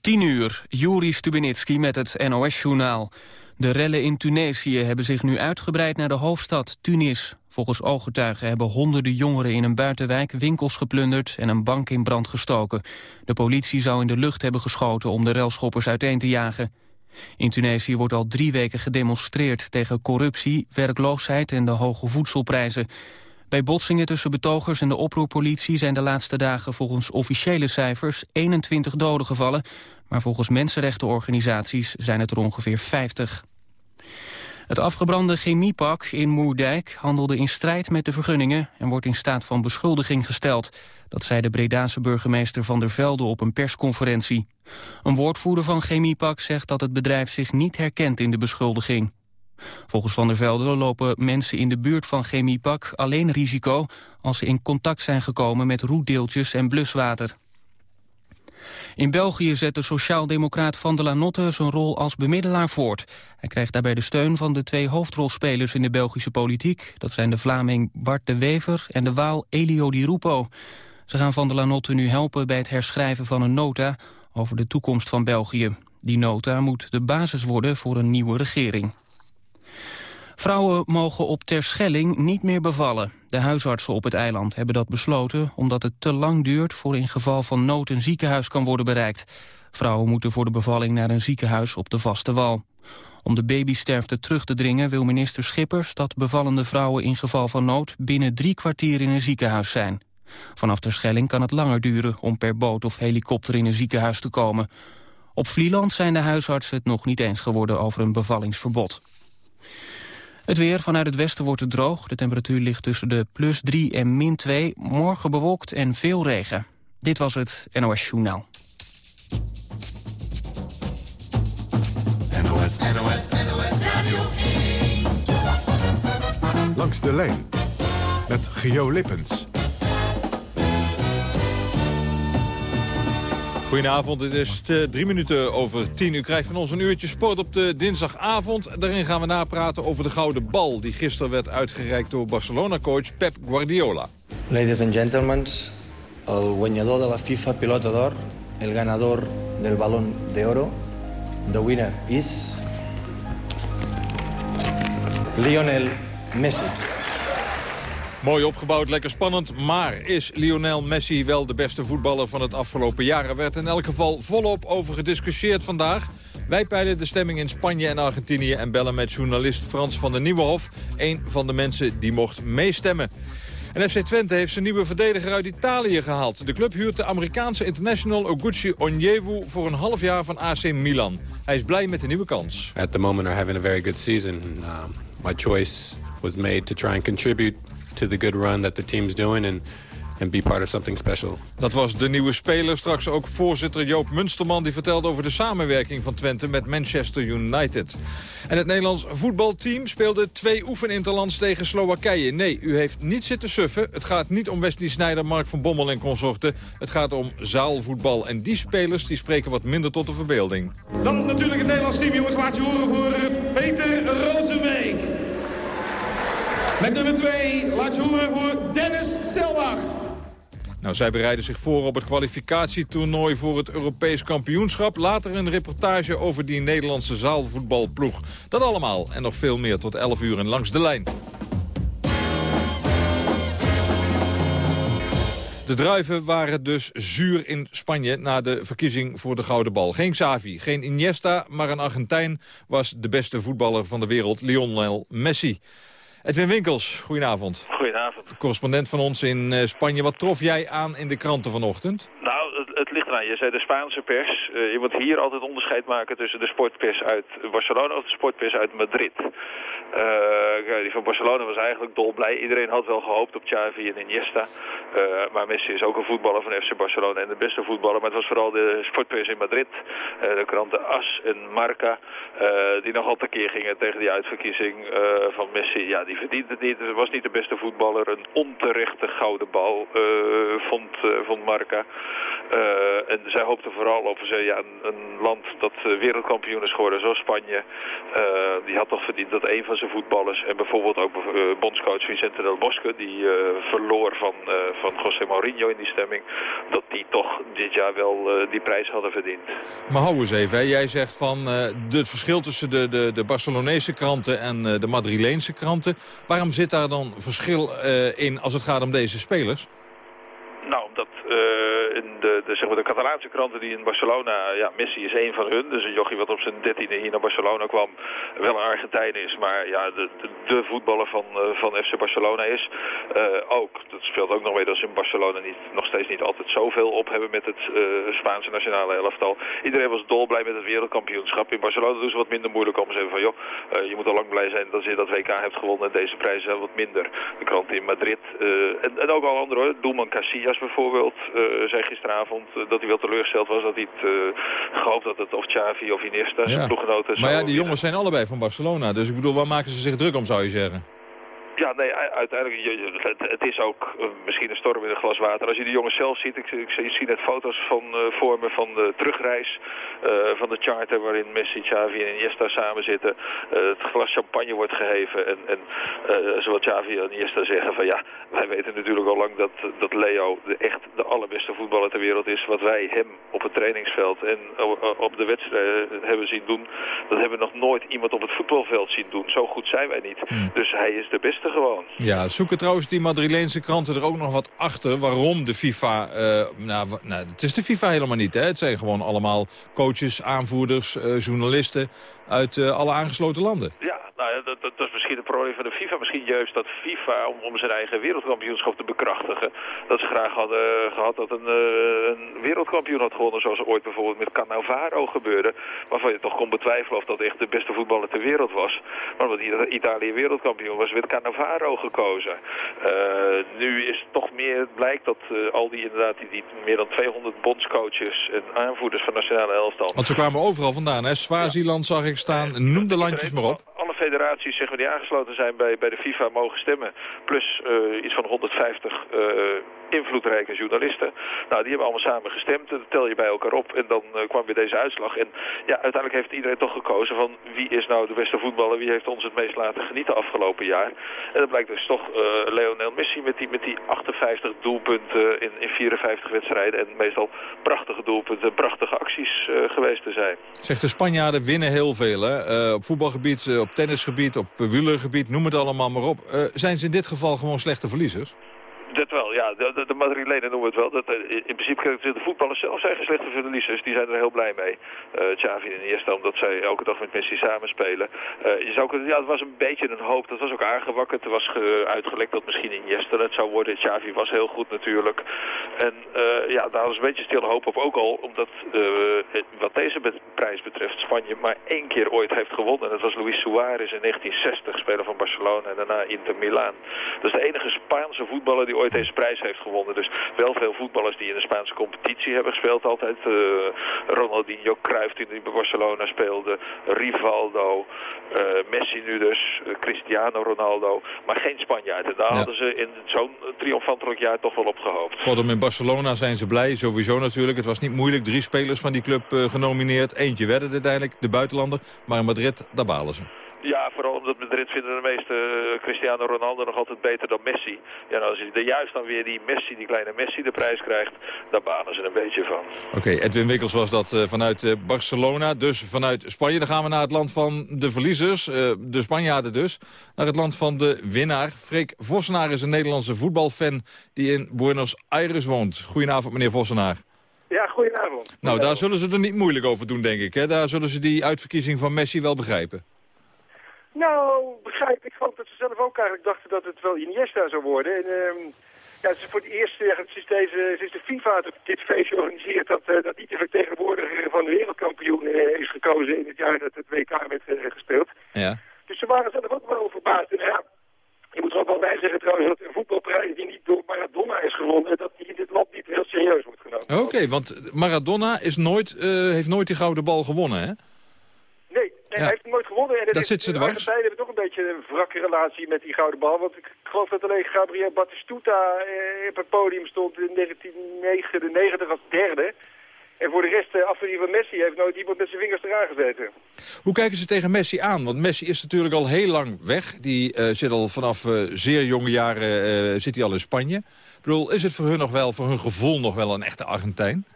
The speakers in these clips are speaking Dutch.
10 uur, Juri Stubenitski met het NOS-journaal. De rellen in Tunesië hebben zich nu uitgebreid naar de hoofdstad Tunis. Volgens ooggetuigen hebben honderden jongeren in een buitenwijk winkels geplunderd en een bank in brand gestoken. De politie zou in de lucht hebben geschoten om de relschoppers uiteen te jagen. In Tunesië wordt al drie weken gedemonstreerd tegen corruptie, werkloosheid en de hoge voedselprijzen. Bij botsingen tussen betogers en de oproerpolitie zijn de laatste dagen volgens officiële cijfers 21 doden gevallen, maar volgens mensenrechtenorganisaties zijn het er ongeveer 50. Het afgebrande chemiepak in Moerdijk handelde in strijd met de vergunningen en wordt in staat van beschuldiging gesteld. Dat zei de Bredaanse burgemeester Van der Velde op een persconferentie. Een woordvoerder van Chemiepak zegt dat het bedrijf zich niet herkent in de beschuldiging. Volgens Van der Velde lopen mensen in de buurt van Chemiepak alleen risico als ze in contact zijn gekomen met roetdeeltjes en bluswater. In België zet de sociaaldemocraat Van der Lanotte zijn rol als bemiddelaar voort. Hij krijgt daarbij de steun van de twee hoofdrolspelers in de Belgische politiek. Dat zijn de Vlaming Bart de Wever en de Waal Elio Di Rupo. Ze gaan Van der Lanotte nu helpen bij het herschrijven van een nota over de toekomst van België. Die nota moet de basis worden voor een nieuwe regering. Vrouwen mogen op Terschelling niet meer bevallen. De huisartsen op het eiland hebben dat besloten... omdat het te lang duurt voor in geval van nood een ziekenhuis kan worden bereikt. Vrouwen moeten voor de bevalling naar een ziekenhuis op de vaste wal. Om de babysterfte terug te dringen wil minister Schippers... dat bevallende vrouwen in geval van nood binnen drie kwartier in een ziekenhuis zijn. Vanaf Terschelling kan het langer duren om per boot of helikopter in een ziekenhuis te komen. Op Vlieland zijn de huisartsen het nog niet eens geworden over een bevallingsverbod. Het weer vanuit het westen wordt het droog. De temperatuur ligt tussen de plus 3 en min 2. Morgen bewolkt en veel regen. Dit was het NOS Journaal. NOS, NOS, NOS Radio 1. Langs de lijn met Geo Lippens. Goedenavond, het is eh, drie minuten over tien. U krijgt van ons een uurtje sport op de dinsdagavond. Daarin gaan we napraten over de gouden bal... die gisteren werd uitgereikt door Barcelona-coach Pep Guardiola. Ladies and gentlemen, el guanyador de la FIFA Pilota d'Or, el ganador del Balón de Oro, the winner is... Lionel Messi. Mooi opgebouwd, lekker spannend. Maar is Lionel Messi wel de beste voetballer van het afgelopen jaar? Er werd in elk geval volop over gediscussieerd vandaag. Wij peilen de stemming in Spanje en Argentinië... en bellen met journalist Frans van der Nieuwenhof... een van de mensen die mocht meestemmen. En FC Twente heeft zijn nieuwe verdediger uit Italië gehaald. De club huurt de Amerikaanse international Oguchi Onyewu... voor een half jaar van AC Milan. Hij is blij met de nieuwe kans. At the moment are having a very good season. Um, my choice was made to try and contribute to the good run that the team's doing and and be part of something special. Dat was de nieuwe speler. Straks ook voorzitter Joop Munsterman... die vertelde over de samenwerking van Twente met Manchester United. En het Nederlands voetbalteam speelde twee oefeninterlands tegen Slowakije. Nee, u heeft niet zitten suffen. Het gaat niet om Wesley Sneijder, Mark van Bommel en consorten. Het gaat om zaalvoetbal. En die spelers die spreken wat minder tot de verbeelding. Dan natuurlijk het Nederlands team, jongens. Laat je horen voor Peter Rozenbeek. Met nummer 2 laat je horen voor Dennis Selbach. Nou, zij bereiden zich voor op het kwalificatietoernooi voor het Europees kampioenschap. Later een reportage over die Nederlandse zaalvoetbalploeg. Dat allemaal en nog veel meer tot 11 uur en langs de lijn. De druiven waren dus zuur in Spanje na de verkiezing voor de Gouden Bal. Geen Xavi, geen Iniesta, maar een Argentijn was de beste voetballer van de wereld, Lionel Messi. Edwin Winkels, goedenavond. Goedenavond. Correspondent van ons in eh, Spanje. Wat trof jij aan in de kranten vanochtend? Nou, het, het ligt eraan. Je zei de Spaanse pers. Uh, je moet hier altijd onderscheid maken tussen de sportpers uit Barcelona of de sportpers uit Madrid. Die van Barcelona was eigenlijk dolblij. Iedereen had wel gehoopt op Xavi en Iniesta. Uh, maar Messi is ook een voetballer van FC Barcelona en de beste voetballer. Maar het was vooral de sportpers in Madrid. Uh, de kranten AS en Marca. die nogal tekeer gingen tegen die uitverkiezing van Messi. Ja, die verdiende het niet. Was niet de beste voetballer. Een onterechte gouden bal, vond, vond Marca. En zij hoopten vooral op ze, ja, een, een, land dat wereldkampioen is geworden, zoals Spanje. Die had toch verdiend dat een van voetballers, en bijvoorbeeld ook bondscoach Vicente del Bosque, die verloor van, van José Mourinho in die stemming, dat die toch dit jaar wel die prijs hadden verdiend. Maar hou eens even, hè. jij zegt van het verschil tussen de, de, de Barcelonese kranten en de Madrileense kranten. Waarom zit daar dan verschil in als het gaat om deze spelers? Nou, omdat uh, in de, de, zeg maar de Catalaanse kranten die in Barcelona... Ja, Messi is één van hun. Dus een jochie wat op zijn dertiende hier naar Barcelona kwam... wel een Argentijn is, maar ja, de, de, voetballer van, uh, van FC Barcelona is. Uh, ook, dat speelt ook nog mee dat ze in Barcelona niet, nog steeds niet altijd zoveel op hebben... met het Spaanse nationale elftal. Iedereen was dolblij met het wereldkampioenschap. In Barcelona doen ze wat minder moeilijk om. Ze zeggen van, joh, je moet al lang blij zijn dat je dat WK hebt gewonnen... en deze prijzen zijn wat minder. De kranten in Madrid en, en ook al andere hoor. Doelman Casillas bijvoorbeeld zei gisteravond uh, dat hij wel teleurgesteld was dat hij het uh, gehoopt dat het of Xavi of Iniesta zijn ja. ploeggenoten Maar ja, die jongens zijn allebei van Barcelona. Dus ik bedoel, waar maken ze zich druk om, zou je zeggen? Ja, nee, uiteindelijk, het, het is ook uh, misschien een storm in een glas water. Als je die jongens zelf ziet, ik, ik, ik zie net foto's van uh, voor me van de terugreis uh, van de charter waarin Messi, Xavi en Iniesta samen zitten. het glas champagne wordt geheven en, en zowel Xavi en Iniesta zeggen van ja, wij weten natuurlijk al lang dat, dat Leo de, echt de allerbeste voetballer ter wereld is. Wat wij hem op het trainingsveld en op de wedstrijden hebben zien doen, dat hebben we nog nooit iemand op het voetbalveld zien doen. Zo goed zijn wij niet. Hmm. Dus hij is de beste gewoon. Ja, zoeken trouwens die Madrileense kranten er ook nog wat achter... waarom de FIFA... Uh, nou, nou, het is de FIFA helemaal niet, hè. Het zijn gewoon allemaal coaches, aanvoerders, uh, journalisten... uit uh, alle aangesloten landen. Ja, nou, dat, dat, dat, is misschien het probleem van de FIFA. Misschien juist dat FIFA, om, om zijn eigen wereldkampioenschap te bekrachtigen... dat ze graag hadden gehad dat een, uh, een wereldkampioen had gewonnen... zoals ooit bijvoorbeeld met Cannavaro gebeurde... waarvan je toch kon betwijfelen of dat echt de beste voetballer ter wereld was. Maar omdat Italië wereldkampioen was, werd Cannavaro gekozen. Uh, nu is het toch meer, het blijkt dat uh, al die inderdaad die, die, meer dan 200 bondscoaches en aanvoerders van nationale elftal... Want ze kwamen overal vandaan, hè? Swaziland zag ik staan, noem de landjes maar op alle federaties zeg maar, die aangesloten zijn bij, bij de FIFA mogen stemmen. Plus uh, iets van 150 uh, invloedrijke journalisten. Nou, die hebben allemaal samen gestemd. Dat tel je bij elkaar op en dan uh, kwam weer deze uitslag. En ja, uiteindelijk heeft iedereen toch gekozen van wie is nou de beste voetballer, wie heeft ons het meest laten genieten afgelopen jaar. En dat blijkt dus toch uh, Lionel Messi met die, met die 58 doelpunten in, in 54 wedstrijden. En meestal prachtige doelpunten, prachtige acties uh, geweest te zijn. Zegt de Spanjaarden winnen heel veel hè? op voetbalgebied, op tennisgebied, op wielergebied, noem het allemaal maar op. zijn ze in dit geval gewoon slechte verliezers? Dat wel, ja. De, de, Madrilenen noemen het wel. Dat, eh, in principe de voetballers zelf zijn slechte verliezers. Die zijn er heel blij mee. Uh, Xavi en Iniesta, omdat zij elke dag met Messi samenspelen. Uh, je zou, ja, het was een beetje een hoop. Dat was ook aangewakkerd. Er was ge, uitgelekt dat misschien Iniesta het zou worden. Xavi was heel goed natuurlijk. En ja, daar was een beetje stille hoop op. Ook al omdat, wat deze prijs betreft, Spanje maar één keer ooit heeft gewonnen. En dat was Luis Suarez in 1960, speler van Barcelona en daarna Inter Milaan. Dat is de enige Spaanse voetballer die ooit deze prijs heeft gewonnen. Dus wel veel voetballers die in de Spaanse competitie hebben gespeeld altijd. Uh, Ronaldinho, Cruyff die bij Barcelona speelde. Rivaldo, uh, Messi nu dus. Uh, Cristiano Ronaldo. Maar geen Spanjaard. En daar ja. hadden ze in zo'n triomfantelijk jaar toch wel op gehoopt. Kortom, in Barcelona zijn ze blij. Sowieso natuurlijk. Het was niet moeilijk. Drie spelers van die club genomineerd. Eentje werden uiteindelijk, de buitenlander. Maar in Madrid, daar balen ze. Ja, vooral omdat Madrid vinden de meeste uh, Cristiano Ronaldo nog altijd beter dan Messi. Ja, nou, als hij juist dan weer die Messi, die kleine Messi, de prijs krijgt, daar banen ze een beetje van. Oké, okay, Edwin Wikkels was dat uh, vanuit uh, Barcelona, dus vanuit Spanje. Dan gaan we naar het land van de verliezers, de Spanjaarden dus. Naar het land van de winnaar. Freek Vossenaar is een Nederlandse voetbalfan die in Buenos Aires woont. Goedenavond, meneer Vossenaar. Ja, goedenavond. Nou, daar zullen ze er niet moeilijk over doen, denk ik. Hè? Daar zullen ze die uitverkiezing van Messi wel begrijpen. Nou, begrijp ik geloof dat ze zelf ook eigenlijk dachten dat het wel Iniesta zou worden. En, uh, ja, het is voor het eerst sinds, deze, sinds de FIFA dit feestje organiseert dat, uh, dat niet de vertegenwoordiger van de wereldkampioen uh, is gekozen in het jaar dat het WK werd uh, gespeeld. Ja. Dus ze waren zelf ook wel verbaasd. En ja, je moet er ook wel bij zeggen trouwens dat een voetbalprijs die niet door Maradona is gewonnen, dat die in dit land niet heel serieus wordt genomen. Oké, okay, want Maradona is nooit, heeft nooit die gouden bal gewonnen, hè? Heeft. En dat zit ze dwars. De hebben toch een beetje een wrakke relatie met die gouden bal. Want ik geloof dat alleen Gabriel Batistuta eh, op het podium stond in 1999 als derde. En voor de rest, uh, afgezien van Messi, heeft nooit iemand met zijn vingers eraan gezeten. Hoe kijken ze tegen Messi aan? Want Messi is natuurlijk al heel lang weg. Die uh, zit al vanaf uh, zeer jonge jaren zit hij al in Spanje. Ik bedoel, is het voor hun nog wel, voor hun gevoel nog wel een echte Argentijn?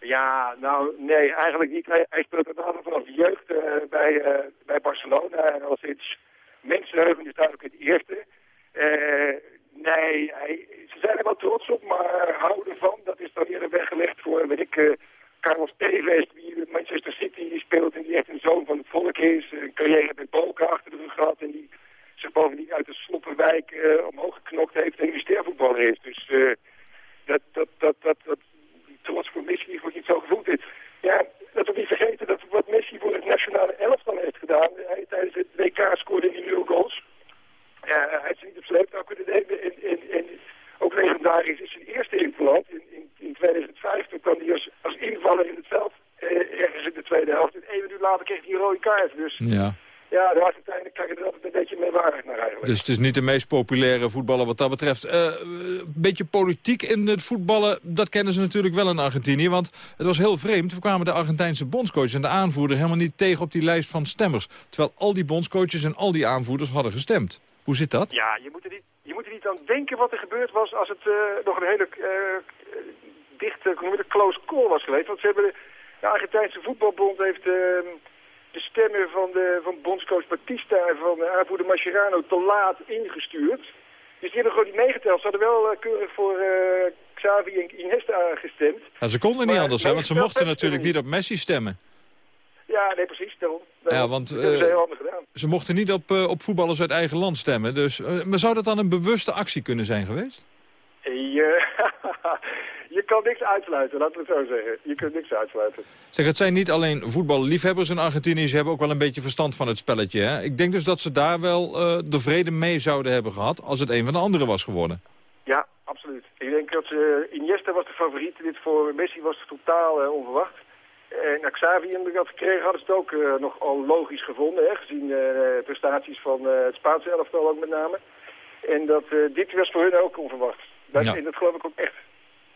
Ja, nou nee, eigenlijk niet. Hij, speelt het vanaf jeugd bij, bij Barcelona. En al sinds mensenheugen is duidelijk het eerste. nee, hij, ze zijn er wel trots op, maar houden van, dat is dan eerder weggelegd voor, weet ik Carlos Tevez, die in Manchester City speelt en die echt een zoon van het volk is. Een carrière bij Boca achter de rug gehad en die zich bovendien uit de Sloppenwijk omhoog geknokt heeft en nu stervoetballer is. Dus dat, dat, dat, dat, dat, die trots voor Messi wordt niet zo gevoeld. Is. Ja, dat we niet vergeten dat wat Messi voor het nationale elftal heeft gedaan. Hij tijdens het WK scoorde hij nul goals. Ja, hij ze niet op sleeptouw kunnen nemen. En, en, en ook legendarisch is zijn eerste interland in, in, in 2005. Toen kwam hij als, als invaller in het veld eh, ergens in de tweede helft. En even uur later kreeg hij een rode kaart. Dus ja. Ja, de Argentijnen kijken er altijd een beetje mee waardig naar eigenlijk. Dus het is niet de meest populaire voetballer wat dat betreft. Uh, een beetje politiek in het voetballen, dat kennen ze natuurlijk wel in Argentinië. Want het was heel vreemd. We kwamen de Argentijnse bondscoach en de aanvoerder helemaal niet tegen op die lijst van stemmers. Terwijl al die bondscoaches en al die aanvoerders hadden gestemd. Hoe zit dat? Ja, je moet er niet, je moet er niet aan denken wat er gebeurd was als het uh, nog een hele uh, dichte, hoe noem close call was geweest. Want ze hebben, de Argentijnse voetbalbond heeft uh, de stemmen van, de, van bondscoach Batista en van aanvoerder Mascherano te laat ingestuurd. Dus die hebben gewoon niet meegeteld. Ze hadden wel keurig voor Xavi en Iniesta gestemd. Ja, ze konden niet anders, hè, want ze mochten natuurlijk niet op Messi stemmen. Ja, nee, precies. Daarom. Ja, want ze, ze mochten niet op, op voetballers uit eigen land stemmen. Dus, maar zou dat dan een bewuste actie kunnen zijn geweest? Kan niks uitsluiten, laten we het zo zeggen. Je kunt niks uitsluiten. Zeg, het zijn niet alleen voetballiefhebbers in Argentinië. Ze hebben ook wel een beetje verstand van het spelletje. Hè? Ik denk dus dat ze daar wel de vrede mee zouden hebben gehad... als het een van de anderen was geworden. Ja, absoluut. Ik denk dat ze, Iniesta was de favoriet. Dit voor Messi was totaal onverwacht. En uh, Xavi had gekregen, hadden ze het ook uh, nogal logisch gevonden, hè, gezien uh, de prestaties van het Spaanse elftal ook met name. En dat, dit was voor hun ook onverwacht. Dat, ja. En dat geloof ik ook echt.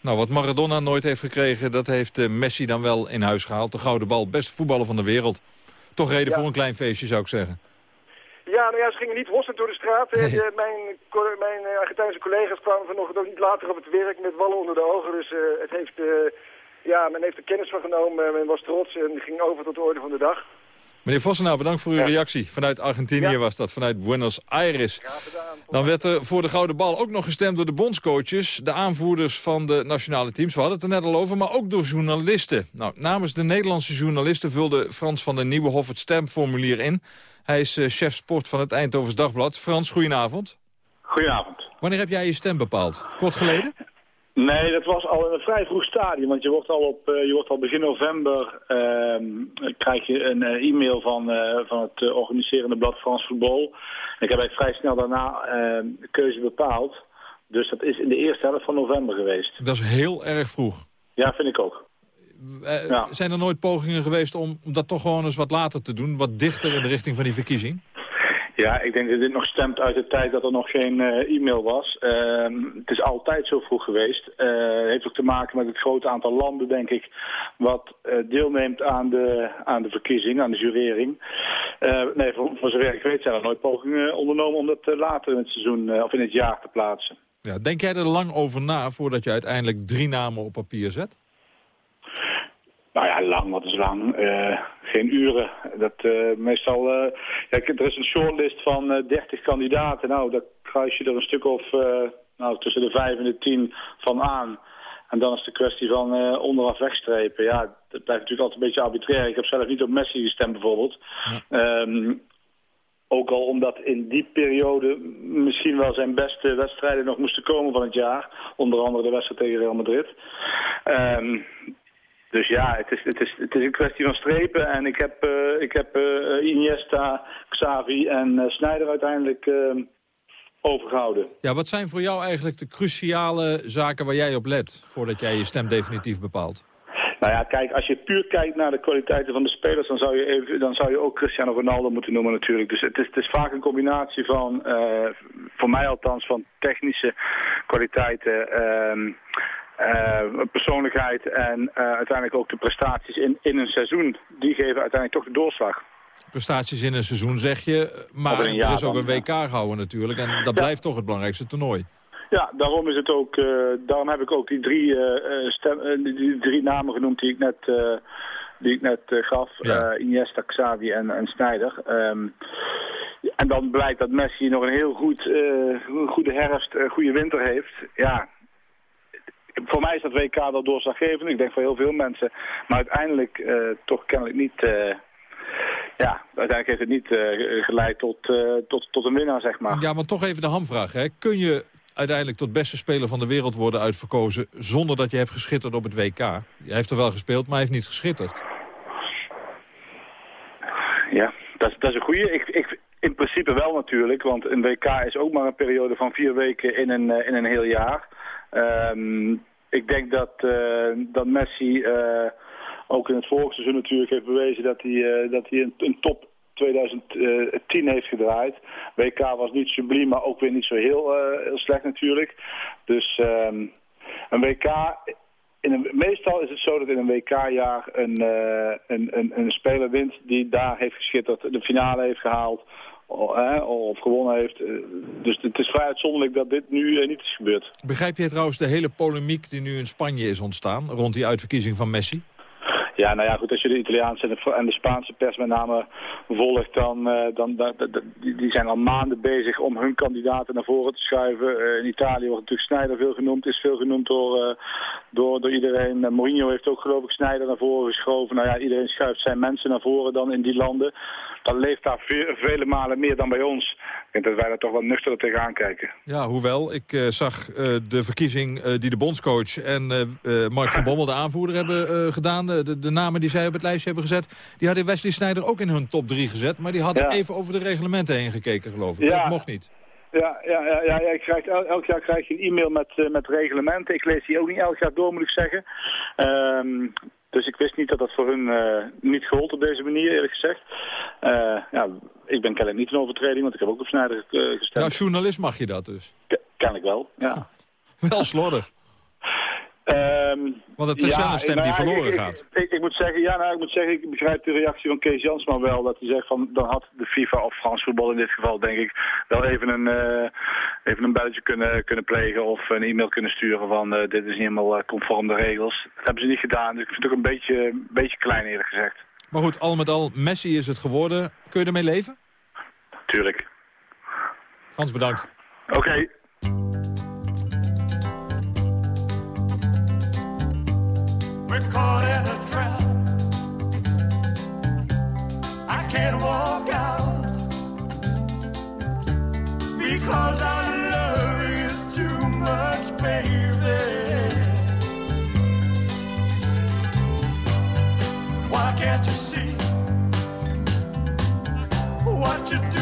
Nou, wat Maradona nooit heeft gekregen, dat heeft Messi dan wel in huis gehaald. De gouden bal, beste voetballer van de wereld. Toch reden ja. voor een klein feestje, zou ik zeggen. Ja, nou ja, ze gingen niet hossend door de straat. Nee. mijn mijn Argentijnse collega's kwamen vanochtend ook niet later op het werk met wallen onder de ogen. Dus het heeft ja, men heeft er kennis van genomen, men was trots en ging over tot de orde van de dag. Meneer Vossenau, bedankt voor uw ja. reactie. Vanuit Argentinië ja. was dat, vanuit Buenos Aires. Dan werd er voor de Gouden Bal ook nog gestemd door de bondscoaches... de aanvoerders van de nationale teams, we hadden het er net al over... maar ook door journalisten. Nou, namens de Nederlandse journalisten vulde Frans van den Nieuwenhof het stemformulier in. Hij is uh, chef sport van het Eindhovens Dagblad. Frans, goedenavond. Goedenavond. Wanneer heb jij je stem bepaald? Kort geleden? Nee, dat was al in een vrij vroeg stadium, want je wordt al, op, uh, je wordt al begin november uh, krijg je een uh, e-mail van, van het organiserende blad Frans Voetbal. Ik heb eigenlijk vrij snel daarna ehm, de keuze bepaald. Dus dat is in de eerste helft van november geweest. Dat is heel erg vroeg. Ja, vind ik ook. Ja. Zijn er nooit pogingen geweest om dat toch gewoon eens wat later te doen? Wat dichter in de richting van die verkiezing? Ja, ik denk dat dit nog stemt uit de tijd dat er nog geen uh, e-mail was. Uh, het is altijd zo vroeg geweest. Het uh, heeft ook te maken met het grote aantal landen, denk ik, wat uh, deelneemt aan de, aan de verkiezing, aan de jurering. nee, voor, voor zover ik weet zijn er nooit pogingen ondernomen om dat later in het seizoen of in het jaar te plaatsen. Ja, denk jij er lang over na voordat je uiteindelijk drie namen op papier zet? Nou ja, lang, wat is lang? Uh, geen uren. Dat, uh, meestal, uh, ja, er is een shortlist van 30 kandidaten. Nou, daar kruis je er een stuk of nou, tussen de 5 en de 10 van aan. En dan is de kwestie van onderaf wegstrepen. Ja, dat blijft natuurlijk altijd een beetje arbitrair. Ik heb zelf niet op Messi gestemd bijvoorbeeld. Ja. Um, ook al omdat in die periode misschien wel zijn beste wedstrijden nog moesten komen van het jaar. Onder andere de wedstrijd tegen Real Madrid. Um, dus ja, het is, het, is, het is een kwestie van strepen. En ik heb, uh, ik heb uh, Iniesta, Xavi en uh, Sneijder uiteindelijk ehm, overgehouden. Ja, wat zijn voor jou eigenlijk de cruciale zaken waar jij op let... voordat jij je stem definitief bepaalt? Nou ja, kijk, als je puur kijkt naar de kwaliteiten van de spelers, dan zou je, even, dan zou je ook Cristiano Ronaldo moeten noemen natuurlijk. Dus het is, het is vaak een combinatie van, voor mij althans, van technische kwaliteiten, uh, uh, persoonlijkheid en uiteindelijk ook de prestaties in, in een seizoen. Die geven uiteindelijk toch de doorslag. Prestaties in een seizoen zeg je, maar er is ook een WK gehouden natuurlijk. En dat blijft toch het belangrijkste toernooi. Ja, daarom is het ook. Uh, daarom heb ik ook die drie, stem, die drie namen genoemd die ik net, die ik net gaf. Ja. Iniesta, Xavi en, en Sneijder. Um, en dan blijkt dat Messi nog een heel goed, goede herfst, goede winter heeft. Ja, voor mij is dat WK wel doorslaggevend. Ik denk voor heel veel mensen. Maar uiteindelijk toch kennelijk niet ja, uiteindelijk heeft het niet uh, geleid tot, uh, tot, tot een winnaar, zeg maar. Ja, maar toch even de hamvraag. Hè. Kun je uiteindelijk tot beste speler van de wereld worden uitverkozen... zonder dat je hebt geschitterd op het WK. Hij heeft er wel gespeeld, maar hij heeft niet geschitterd. Ja, dat, dat is een goede. Ik, ik, in principe wel natuurlijk, want een WK is ook maar een periode van vier weken in een, uh, in een heel jaar. Um, ik denk dat, uh, dat Messi uh, ook in het vorige seizoen natuurlijk heeft bewezen dat hij, dat hij een, een top 2010 heeft gedraaid. WK was niet subliem, maar ook weer niet zo heel, heel slecht natuurlijk. Dus um, een WK... In meestal is het zo dat in een WK-jaar een, een, een, een speler wint die daar heeft geschitterd, de finale heeft gehaald of gewonnen heeft. Eh, dus het is vrij uitzonderlijk dat dit nu niet is gebeurd. Begrijp je trouwens de hele polemiek die nu in Spanje is ontstaan rond die uitverkiezing van Messi? Ja, nou ja, goed, als je de Italiaanse en de, Spaanse pers met name volgt, dan, uh, dan, dan, die zijn al maanden bezig om hun kandidaten naar voren te schuiven. Uh, in Italië wordt natuurlijk Sneijder veel genoemd, is veel genoemd door, uh, door, door iedereen. Mourinho heeft ook geloof ik Sneijder naar voren geschoven. Nou ja, iedereen schuift zijn mensen naar voren dan in die landen. Dat leeft daar ve vele malen meer dan bij ons. Ik denk dat wij daar toch wat nuchter tegenaan kijken. Ja, hoewel, ik zag de verkiezing die de bondscoach en Mark van Bommel, de aanvoerder, hebben gedaan. De, de namen die zij op het lijstje hebben gezet... die hadden Wesley Sneijder ook in hun top 3 gezet. Maar die hadden even over de reglementen heen gekeken, geloof ik. Ja. Dat mocht niet. Ja, ja, ja, ja, ja krijg, elk jaar krijg je een e-mail met, uh, met reglementen. Ik lees die ook niet elk jaar door, moet ik zeggen. Um, dus ik wist niet dat dat voor hun uh, niet gold op deze manier, eerlijk gezegd. Uh, ja, ik ben kennelijk niet een overtreding, want ik heb ook op Snijder gestemd. Nou, journalist mag je dat dus? K ik wel, ja. wel slordig. Um, Want het is ja, wel een stem die verloren gaat. Ik, ik, moet zeggen, ja, nou, ik moet zeggen, ik begrijp de reactie van Kees Jansma wel. Dat hij zegt van, dan had de FIFA of Frans voetbal in dit geval, denk ik, wel even een, uh, even een belletje kunnen, kunnen plegen of een e-mail kunnen sturen van, uh, dit is niet helemaal uh, conform de regels. Dat hebben ze niet gedaan, dus ik vind het ook een beetje, een beetje klein eerlijk gezegd. Maar goed, al met al, Messi is het geworden. Kun je ermee leven? Tuurlijk. Frans, bedankt. Oké. Okay. We're caught in a trap. I can't walk out because I love you too much, baby. Why can't you see what you're doing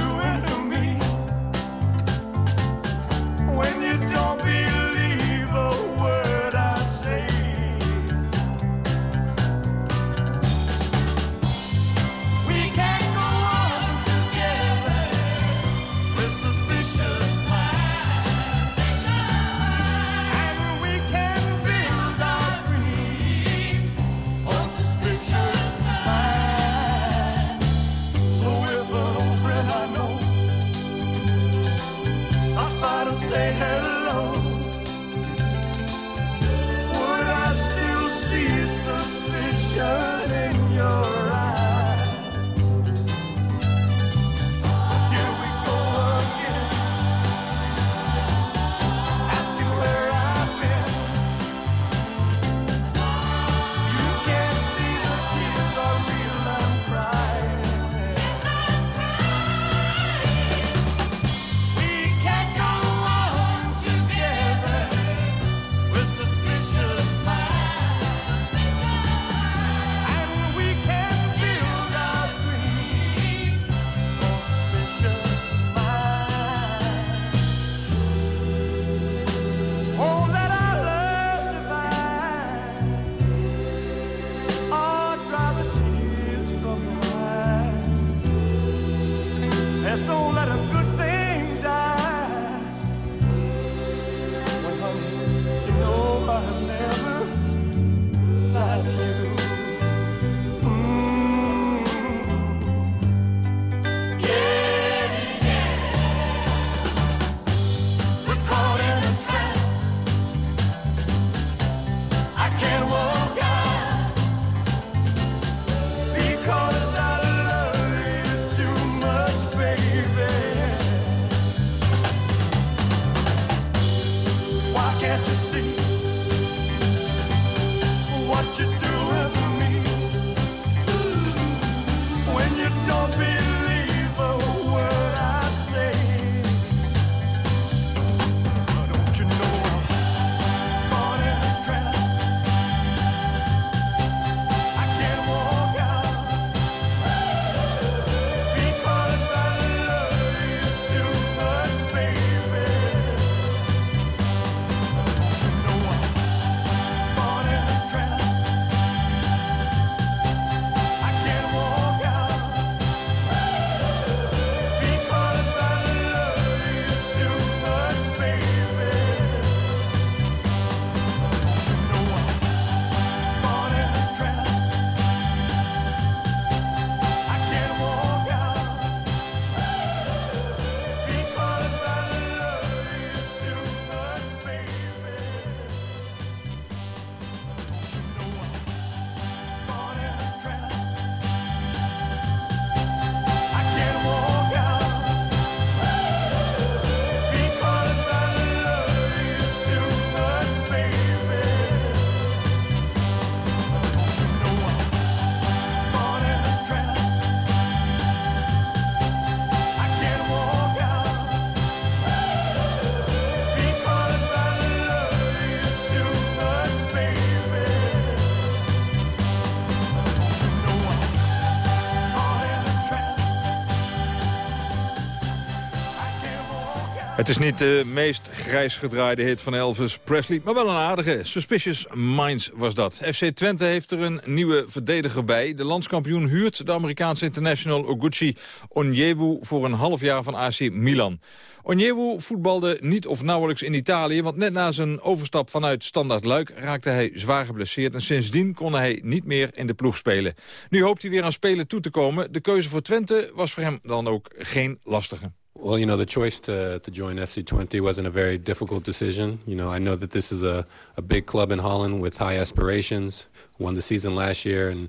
Het is niet de meest grijs gedraaide hit van Elvis Presley, maar wel een aardige. Suspicious Minds was dat. FC Twente heeft er een nieuwe verdediger bij. De landskampioen huurt de Amerikaanse international Oguchi Onyewu voor een half jaar van AC Milan. Onyewu voetbalde niet of nauwelijks in Italië... want net na zijn overstap vanuit Standard Luik raakte hij zwaar geblesseerd... en sindsdien kon hij niet meer in de ploeg spelen. Nu hoopt hij weer aan spelen toe te komen. De keuze voor Twente was voor hem dan ook geen lastige. Well, you know, the choice to, to join FC Twente wasn't a very difficult decision. You know, I know that this is a, a big club in Holland with high aspirations. Won the season last year and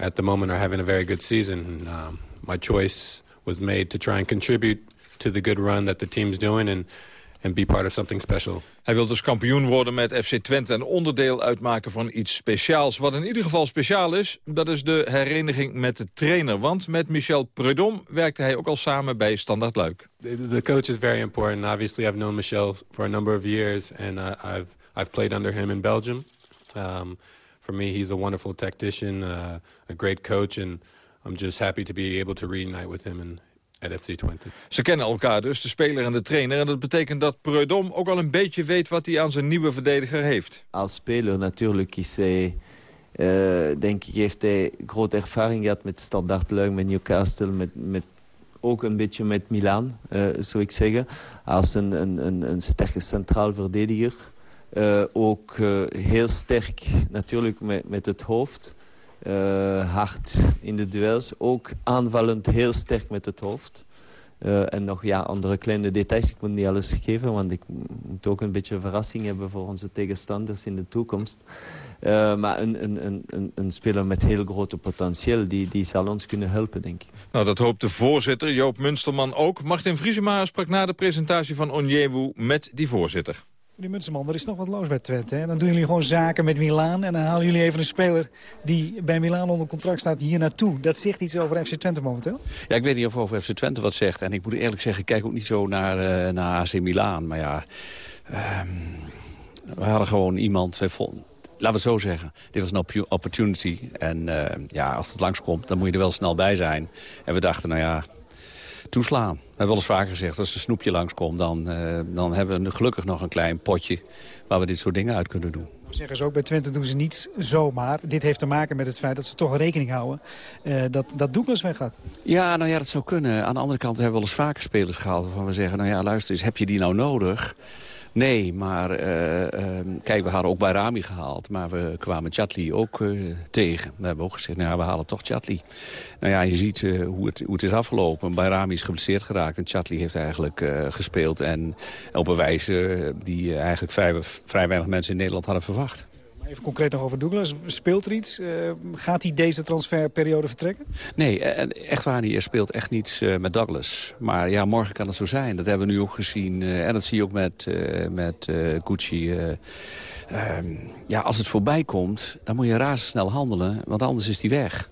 at the moment are having a very good season. Um, my choice was made to try and contribute to the good run that the team's doing and and be part of something special. Hij wil dus kampioen worden met FC Twente en onderdeel uitmaken van iets speciaals. Wat in ieder geval speciaal is, dat is de hereniging met de trainer. Want met Michel Prudhomme werkte hij ook al samen bij Standard Luik. The, the coach is very important. Obviously I've known Michel for a number of years and uh, I've I've played under him in Belgium. Um, for me he's a wonderful tactician, uh, a great coach and I'm just happy to be able to reunite with him and FC Twente. Ze kennen elkaar dus, de speler en de trainer. En dat betekent dat Preudom ook al een beetje weet wat hij aan zijn nieuwe verdediger heeft. Als speler natuurlijk is hij... Uh, denk ik heeft hij grote ervaring gehad met Standard Luik, met Newcastle, met, met, ook een beetje met Milan, uh, zou ik zeggen. Als een, een, een, een sterke centraal verdediger. Uh, ook heel sterk natuurlijk met, met het hoofd. Uh, hard in de duels. Ook aanvallend heel sterk met het hoofd. Uh, en nog ja, andere kleine details. Ik moet niet alles geven, want ik moet ook een beetje verrassing hebben voor onze tegenstanders in de toekomst. Uh, maar een, een, een, een speler met heel grote potentieel, die, die zal ons kunnen helpen, denk ik. Nou, dat hoopt de voorzitter, Joop Munsterman ook. Martin Vriesema sprak na de presentatie van Onyewu met die voorzitter. Die Munsterman, er is nog wat los bij Twente. Hè? Dan doen jullie gewoon zaken met Milaan. En dan halen jullie even een speler die bij Milaan onder contract staat hier naartoe. Dat zegt iets over FC Twente momenteel? Ja, ik weet niet of over FC Twente wat zegt. En ik moet eerlijk zeggen, ik kijk ook niet zo naar, uh, naar AC Milaan. Maar ja, uh, we hadden gewoon iemand... Laten we het zo zeggen. Dit was een opportunity. En uh, ja, als het langskomt, dan moet je er wel snel bij zijn. En we dachten, nou ja, toeslaan. We hebben wel eens vaker gezegd, als er een snoepje langskomt... Dan, uh, dan hebben we gelukkig nog een klein potje waar we dit soort dingen uit kunnen doen. Zeggen ze ook, bij Twente doen ze niets zomaar. Dit heeft te maken met het feit dat ze toch rekening houden uh, dat, dat Douglas weggaat. Ja, nou ja, dat zou kunnen. Aan de andere kant hebben we wel eens vaker spelers gehaald... waarvan we zeggen, nou ja, luister eens, heb je die nou nodig... Nee, maar uh, uh, kijk, we hadden ook bij Rami gehaald. Maar we kwamen Chatli ook uh, tegen. We hebben ook gezegd, nou ja, we halen toch Chatli. Nou ja, je ziet hoe, het, hoe het is afgelopen. Bij Rami is geblesseerd geraakt. En Chatli heeft eigenlijk gespeeld. En op een wijze die eigenlijk vrij weinig mensen in Nederland hadden verwacht. Even concreet nog over Douglas. Speelt er iets? Uh, gaat hij deze transferperiode vertrekken? Nee, echt waar niet. Er speelt echt niets met Douglas. Maar ja, morgen kan het zo zijn. Dat hebben we nu ook gezien. En dat zie je ook met, met Gucci. Ehm, ja, als het voorbij komt, dan moet je razendsnel handelen. Want anders is hij weg.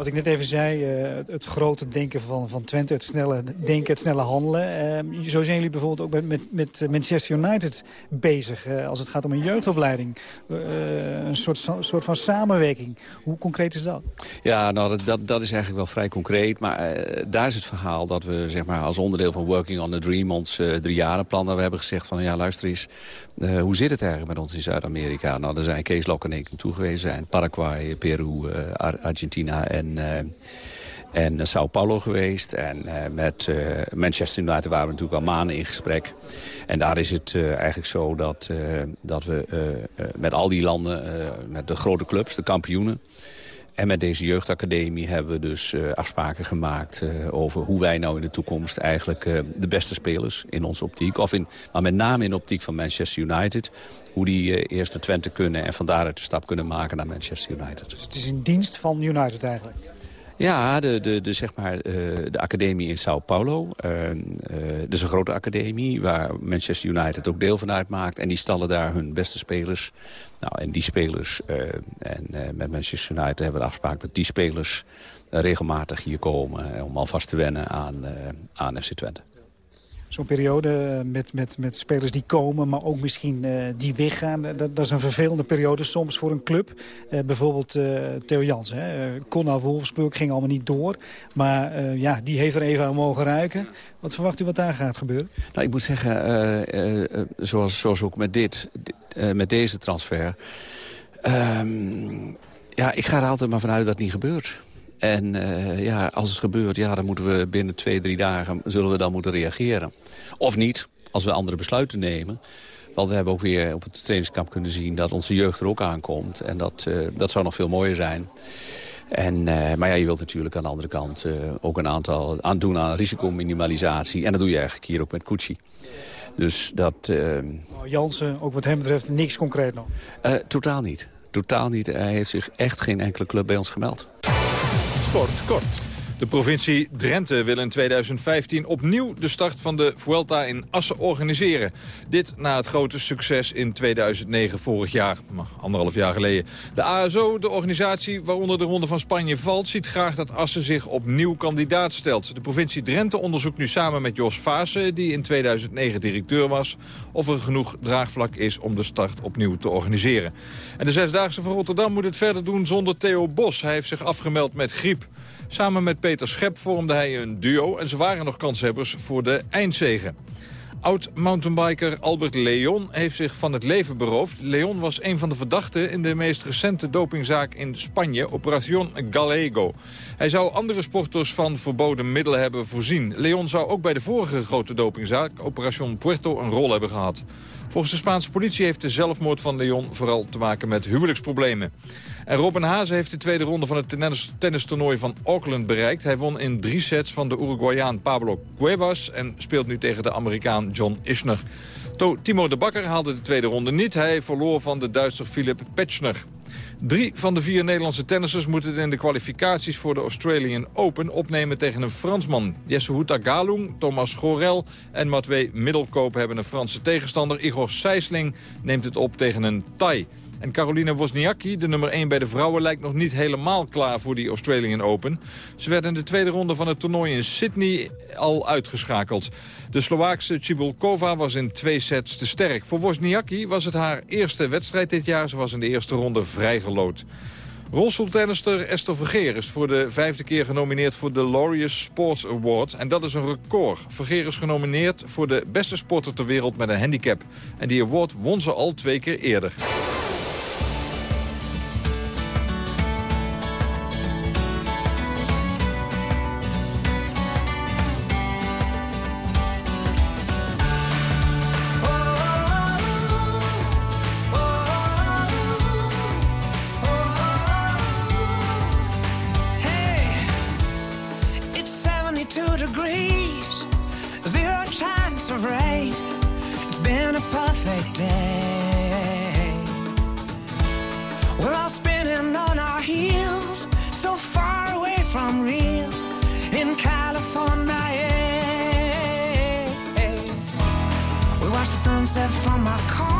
Wat ik net even zei, uh, het grote denken van, van Twente, het snelle denken, het snelle handelen. Uh, zo zijn jullie bijvoorbeeld ook met, met, Manchester United bezig uh, als het gaat om een jeugdopleiding. een soort, soort van samenwerking. Hoe concreet is dat? Ja, nou, dat, dat, is eigenlijk wel vrij concreet. Maar daar is het verhaal dat we zeg maar, als onderdeel van Working on the Dream, ons drie jarenplan, dat we hebben gezegd van ja, luister eens, hoe zit het eigenlijk met ons in Zuid-Amerika? Nou, daar zijn Kees Lok en ik naartoe geweest, zijn Paraguay, Peru, Argentina en en, uh, en Sao Paulo geweest. En uh, met Manchester United waren we natuurlijk al maanden in gesprek. En daar is het eigenlijk zo dat, dat we met al die landen, met de grote clubs, de kampioenen... En met deze jeugdacademie hebben we dus uh, afspraken gemaakt uh, over hoe wij nou in de toekomst eigenlijk uh, de beste spelers in onze optiek, of in, maar met name in de optiek van Manchester United, hoe die eerst de Twente kunnen en van daaruit de stap kunnen maken naar Manchester United. Dus het is in dienst van United eigenlijk? Ja, de, de, de, zeg maar, de academie in Sao Paulo. Uh, dat is een grote academie waar Manchester United ook deel van uitmaakt. En die stallen daar hun beste spelers. Nou, en die spelers, en met Manchester United hebben we de afspraak dat die spelers regelmatig hier komen... om alvast te wennen aan, aan FC Twente. Zo'n periode met, met, met spelers die komen, maar ook misschien die weggaan. Dat, dat is een vervelende periode soms voor een club. bijvoorbeeld Theo Jans. Hè. kon naar Wolfsburg, ging allemaal niet door. Maar ja, die heeft er even aan mogen ruiken. Wat verwacht u wat daar gaat gebeuren? Nou, ik moet zeggen, zoals, zoals ook met dit, met deze transfer... Ehm, ja, ik ga er altijd maar vanuit dat het niet gebeurt. En uh, ja, als het gebeurt, ja, dan moeten we binnen twee, drie dagen... zullen we dan moeten reageren. Of niet, als we andere besluiten nemen. Want we hebben ook weer op het trainingskamp kunnen zien... dat onze jeugd er ook aankomt. En dat, uh, dat zou nog veel mooier zijn. En, uh, maar ja, je wilt natuurlijk aan de andere kant ook een aantal aandoen aan risicominimalisatie. En dat doe je eigenlijk hier ook met Gucci. Dus dat... Jansen, ook wat hem betreft, niks concreet nog? totaal niet. Totaal niet. Hij heeft zich echt geen enkele club bij ons gemeld. Sport kort. De provincie Drenthe wil in 2015 opnieuw de start van de Vuelta in Assen organiseren. Dit na het grote succes in 2009 vorig jaar, anderhalf jaar geleden. De ASO, de organisatie waaronder de Ronde van Spanje valt... ziet graag dat Assen zich opnieuw kandidaat stelt. De provincie Drenthe onderzoekt nu samen met Jos Vaassen... die in 2009 directeur was... of er genoeg draagvlak is om de start opnieuw te organiseren. En de Zesdaagse van Rotterdam moet het verder doen zonder Theo Bos. Hij heeft zich afgemeld met griep. Samen met Peter Schep vormde hij een duo en ze waren nog kanshebbers voor de eindzegen. Oud-mountainbiker Albert Leon heeft zich van het leven beroofd. Leon was een van de verdachten in de meest recente dopingzaak in Spanje, Operación Gallego. Hij zou andere sporters van verboden middelen hebben voorzien. Leon zou ook bij de vorige grote dopingzaak, Operación Puerto, een rol hebben gehad. Volgens de Spaanse politie heeft de zelfmoord van Leon vooral te maken met huwelijksproblemen. En Robin Haase heeft de tweede ronde van het tennis tennistoernooi van Auckland bereikt. Hij won in drie sets van de Uruguayaan Pablo Cuevas... en speelt nu tegen de Amerikaan John Isner. Timo de Bakker haalde de tweede ronde niet. Hij verloor van de Duitser Philip Petschner. Drie van de vier Nederlandse tennissers moeten in de kwalificaties voor de Australian Open opnemen tegen een Fransman. Jesse Houta Galung, Thomas Gorel en Matwee Middelkoop hebben een Franse tegenstander. Igor Sijsling neemt het op tegen een Thai. En Caroline Wozniacki, de nummer 1 bij de vrouwen, lijkt nog niet helemaal klaar voor die Australian Open. Ze werd in de tweede ronde van het toernooi in Sydney al uitgeschakeld. De Slovaakse Cibulkova was in twee sets te sterk. Voor Wozniacki was het haar eerste wedstrijd dit jaar. Ze was in de eerste ronde vrijgelood. Rolstoeltennister Esther Vergeer is voor de vijfde keer genomineerd voor de Laureus Sports Award. En dat is een record. Vergeer is genomineerd voor de beste sporter ter wereld met een handicap. En die award won ze al twee keer eerder. Stay the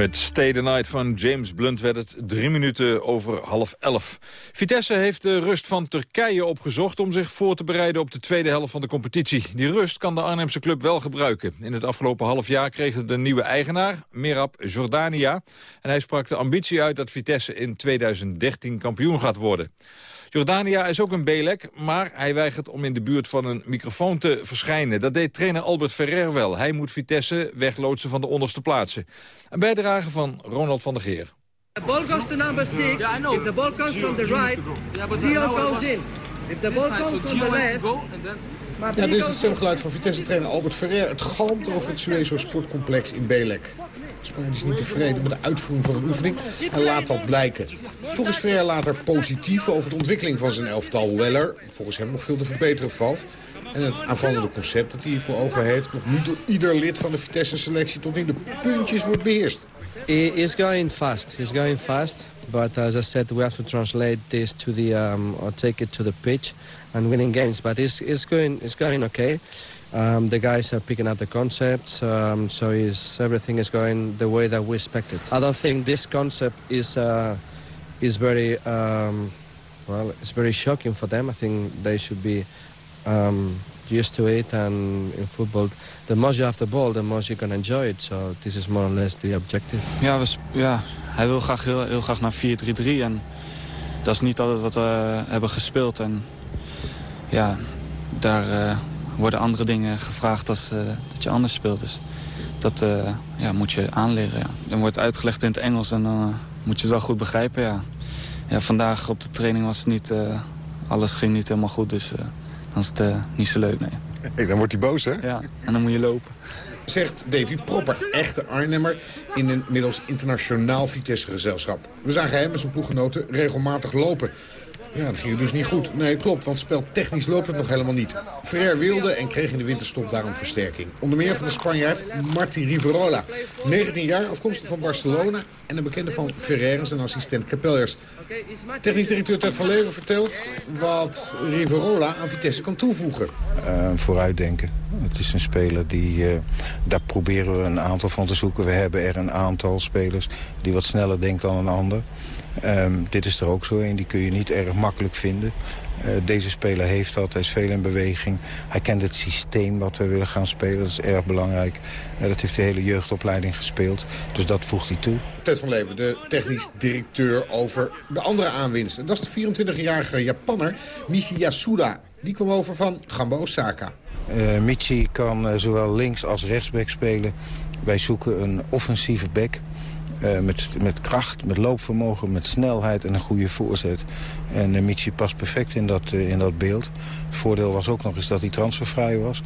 met Stay the Night van James Blunt werd het drie minuten over half elf. Vitesse heeft de rust van Turkije opgezocht om zich voor te bereiden op de tweede helft van de competitie. Die rust kan de Arnhemse club wel gebruiken. In het afgelopen half jaar kreeg de nieuwe eigenaar, Merab Jordania. En hij sprak de ambitie uit dat Vitesse in 2013 kampioen gaat worden. Jordania is ook een Belek, maar hij weigert om in de buurt van een microfoon te verschijnen. Dat deed trainer Albert Ferrer wel. Hij moet Vitesse wegloodsen van de onderste plaatsen. Een bijdrage van Ronald van der Geer. The ball goes to number six. If the ball comes from the right, Gio goes in. If the ball comes from the left... Ja, dit is het stemgeluid van Vitesse-trainer Albert Ferrer. Het galmt over het Suezo sportcomplex in Belek. Spanje is niet tevreden met de uitvoering van de oefening en laat dat blijken. Toch is Ferrer later positief over de ontwikkeling van zijn elftal. Hoewel er volgens hem nog veel te verbeteren valt. En het aanvallende concept dat hij voor ogen heeft... nog niet door ieder lid van de Vitesse-selectie tot in de puntjes wordt beheerst. He is going fast. He's going fast. But as I said, we have to translate this to the um, or take it to the pitch and winning games. But it's, it's going it's going okay. Um, the guys are picking up the concepts, um, so is, everything is going the way that we expected. I don't think this concept is uh, is very um, well. It's very shocking for them. I think they should be um, used to it. And in football, the more you have the ball, the more you can enjoy it. So this is more or less the objective. Ja, we, ja hij wil graag heel, heel graag naar 4-3-3 en dat is niet altijd wat we hebben gespeeld. En ja, daar uh, worden andere dingen gevraagd als uh, dat je anders speelt. Dus dat uh, ja, moet je aanleren. Ja. Dan wordt uitgelegd in het Engels en dan moet je het wel goed begrijpen. Ja. Ja, vandaag op de training was het niet, alles ging niet helemaal goed, dus dan is het niet zo leuk. Nee. Hey, dan wordt hij boos, hè? Ja, en dan moet je lopen. Zegt Davy Propper, echte Arnhemmer in een middels internationaal Vitesse-gezelschap. We zagen hem met zijn ploeggenoten regelmatig lopen. Ja, dat ging dus niet goed. Nee, klopt, want speltechnisch loopt het nog helemaal niet. Ferrer wilde en kreeg in de winterstop daarom versterking. Onder meer van de Spanjaard Marti Riverola. 19 jaar, afkomstig van Barcelona en een bekende van Ferrer en zijn assistent Capellers. Technisch directeur Ted van Leeuwen vertelt wat Riverola aan Vitesse kan toevoegen. Uh, vooruitdenken. Het is een speler die, uh, daar proberen we een aantal van te zoeken. We hebben er een aantal spelers die wat sneller denkt dan een ander. Um, dit is er ook zo een, die kun je niet erg makkelijk vinden. Uh, deze speler heeft dat, hij is veel in beweging. Hij kent het systeem wat we willen gaan spelen, dat is erg belangrijk. Uh, dat heeft de hele jeugdopleiding gespeeld, dus dat voegt hij toe. Ted van Leeuwen, de technisch directeur over de andere aanwinsten. Dat is de 24-jarige Japanner Michi Yasuda. Die kwam over van Gamba Osaka. Uh, Michi kan zowel links als rechtsback spelen. Wij zoeken een offensieve back uh, met, met kracht, met loopvermogen, met snelheid en een goede voorzet. En uh, Michi past perfect in dat, uh, in dat beeld. Het voordeel was ook nog eens dat hij transfervrij was.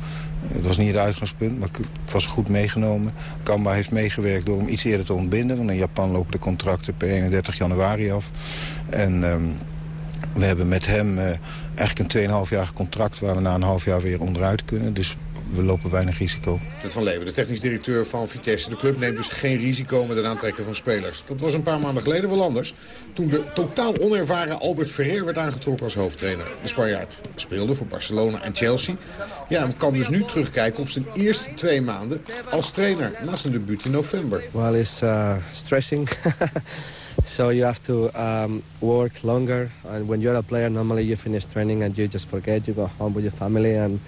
Het was niet het uitgangspunt, maar het was goed meegenomen. Kamba heeft meegewerkt door hem iets eerder te ontbinden. Want in Japan lopen de contracten per 31 januari af. En... Um, we hebben met hem eigenlijk een 2,5 jaar contract... waar we na een half jaar weer onderuit kunnen. Dus we lopen weinig risico. Ted van Leeuwen, de technisch directeur van Vitesse. De club neemt dus geen risico met het aantrekken van spelers. Dat was een paar maanden geleden wel anders. Toen de totaal onervaren Albert Ferrer werd aangetrokken als hoofdtrainer. De Spanjaard speelde voor Barcelona en Chelsea. Ja, en kan dus nu terugkijken op zijn eerste twee maanden als trainer. Na zijn debuut in november. Well, it's uh, stressing. So you have to um, work longer. And when you're a player, normally you finish training and you just forget. You go home with your family and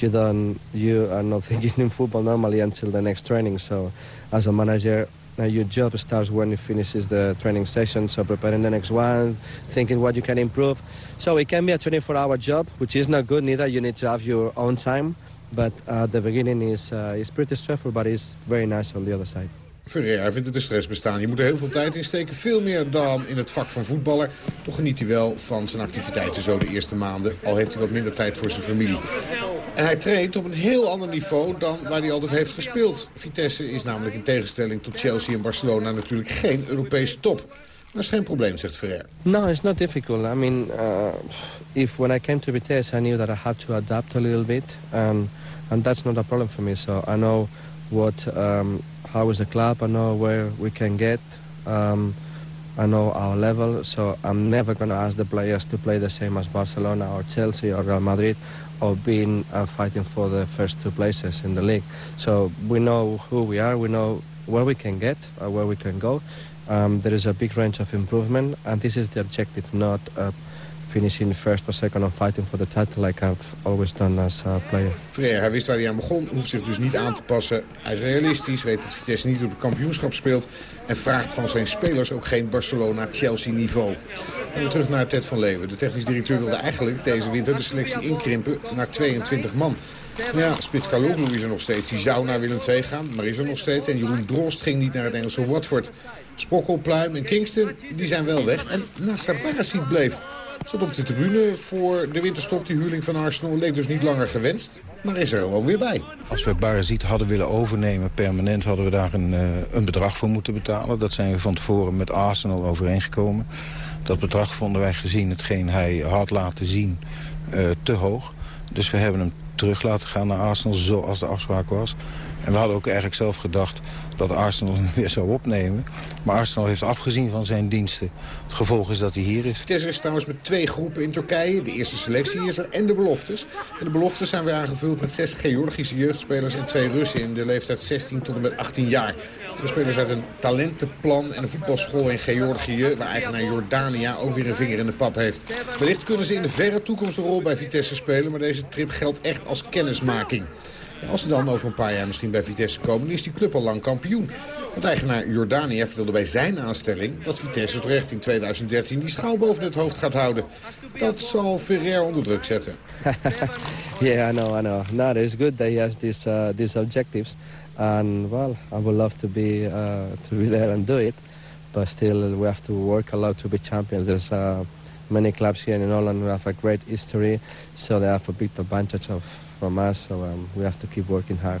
you don't. You are not thinking in football normally until the next training. So as a manager, uh, your job starts when you finishes the training session. So preparing the next one, thinking what you can improve. So it can be a 24-hour job, which is not good neither. You need to have your own time. But uh, the beginning is uh, is pretty stressful, but it's very nice on the other side. Ferreira vindt het de stress bestaan. Je moet er heel veel tijd in steken. Veel meer dan in het vak van voetballer. Toch geniet hij wel van zijn activiteiten zo de eerste maanden. Al heeft hij wat minder tijd voor zijn familie. En hij traint op een heel ander niveau dan waar hij altijd heeft gespeeld. Vitesse is namelijk in tegenstelling tot Chelsea en Barcelona natuurlijk geen Europese top. Dat is geen probleem, zegt Ferrer. No, it's not difficult. I mean, uh, if when I came to Vitesse, I knew that I had to adapt a little bit. And, and that's not a problem for me. So I know what... Um, how is the club, I know where we can get, um, I know our level, so I'm never going to ask the players to play the same as Barcelona or Chelsea or Real Madrid or being uh, fighting for the first two places in the league. So we know who we are, we know where we can get, uh, where we can go. Um, there is a big range of improvement, and this is the objective, not uh, finishing first or second or fighting for the title like I've always done as a player. Hij wist waar hij aan begon, hoeft zich dus niet aan te passen. Hij is realistisch, weet dat Vitesse niet op het kampioenschap speelt... en vraagt van zijn spelers ook geen Barcelona-Chelsea niveau. En terug naar Ted van Leeuwen. De technisch directeur wilde eigenlijk deze winter de selectie inkrimpen naar 22 man. Maar ja, Spits Kaloglu is er nog steeds. Die zou naar Willem II gaan, maar is er nog steeds. En Jeroen Drost ging niet naar het Engelse Watford. Sprokkel, Pluim en Kingston, die zijn wel weg. En Nasser Barasic bleef. Zat op de tribune voor de winterstop. Die huurling van Arsenal leek dus niet langer gewenst. Maar is er gewoon weer bij. Als we Barazit hadden willen overnemen permanent... hadden we daar een, uh, een bedrag voor moeten betalen. Dat zijn we van tevoren met Arsenal overeengekomen. Dat bedrag vonden wij gezien hetgeen hij had laten zien uh, te hoog. Dus we hebben hem terug laten gaan naar Arsenal zoals de afspraak was. En we hadden ook eigenlijk zelf gedacht dat Arsenal hem weer zou opnemen. Maar Arsenal heeft afgezien van zijn diensten. Het gevolg is dat hij hier is. Vitesse is trouwens met twee groepen in Turkije. De eerste selectie is er en de beloftes. En de beloftes zijn weer aangevuld met zes Georgische jeugdspelers... en twee Russen in de leeftijd 16 tot en met 18 jaar. De spelers uit een talentenplan en een voetbalschool in Georgië... waar eigenaar Jordania ook weer een vinger in de pap heeft. Wellicht kunnen ze in de verre toekomst een rol bij Vitesse spelen... maar deze trip geldt echt als kennismaking. Als ze dan over een paar jaar misschien bij Vitesse komen... is die club al lang kampioen. Want eigenaar Jordania vertelde bij zijn aanstelling... dat Vitesse terecht in 2013 die schaal boven het hoofd gaat houden. Dat zal Ferrer onder druk zetten. yeah, I know, I know. No, it's good that he has these, uh, these objectives. And, well, I would love to be, uh, to be there and do it. But still, we have to work a lot to be champions. There's uh, many clubs here in Holland who have a great history, so they have a big advantage of from us, so um, we have to keep working hard.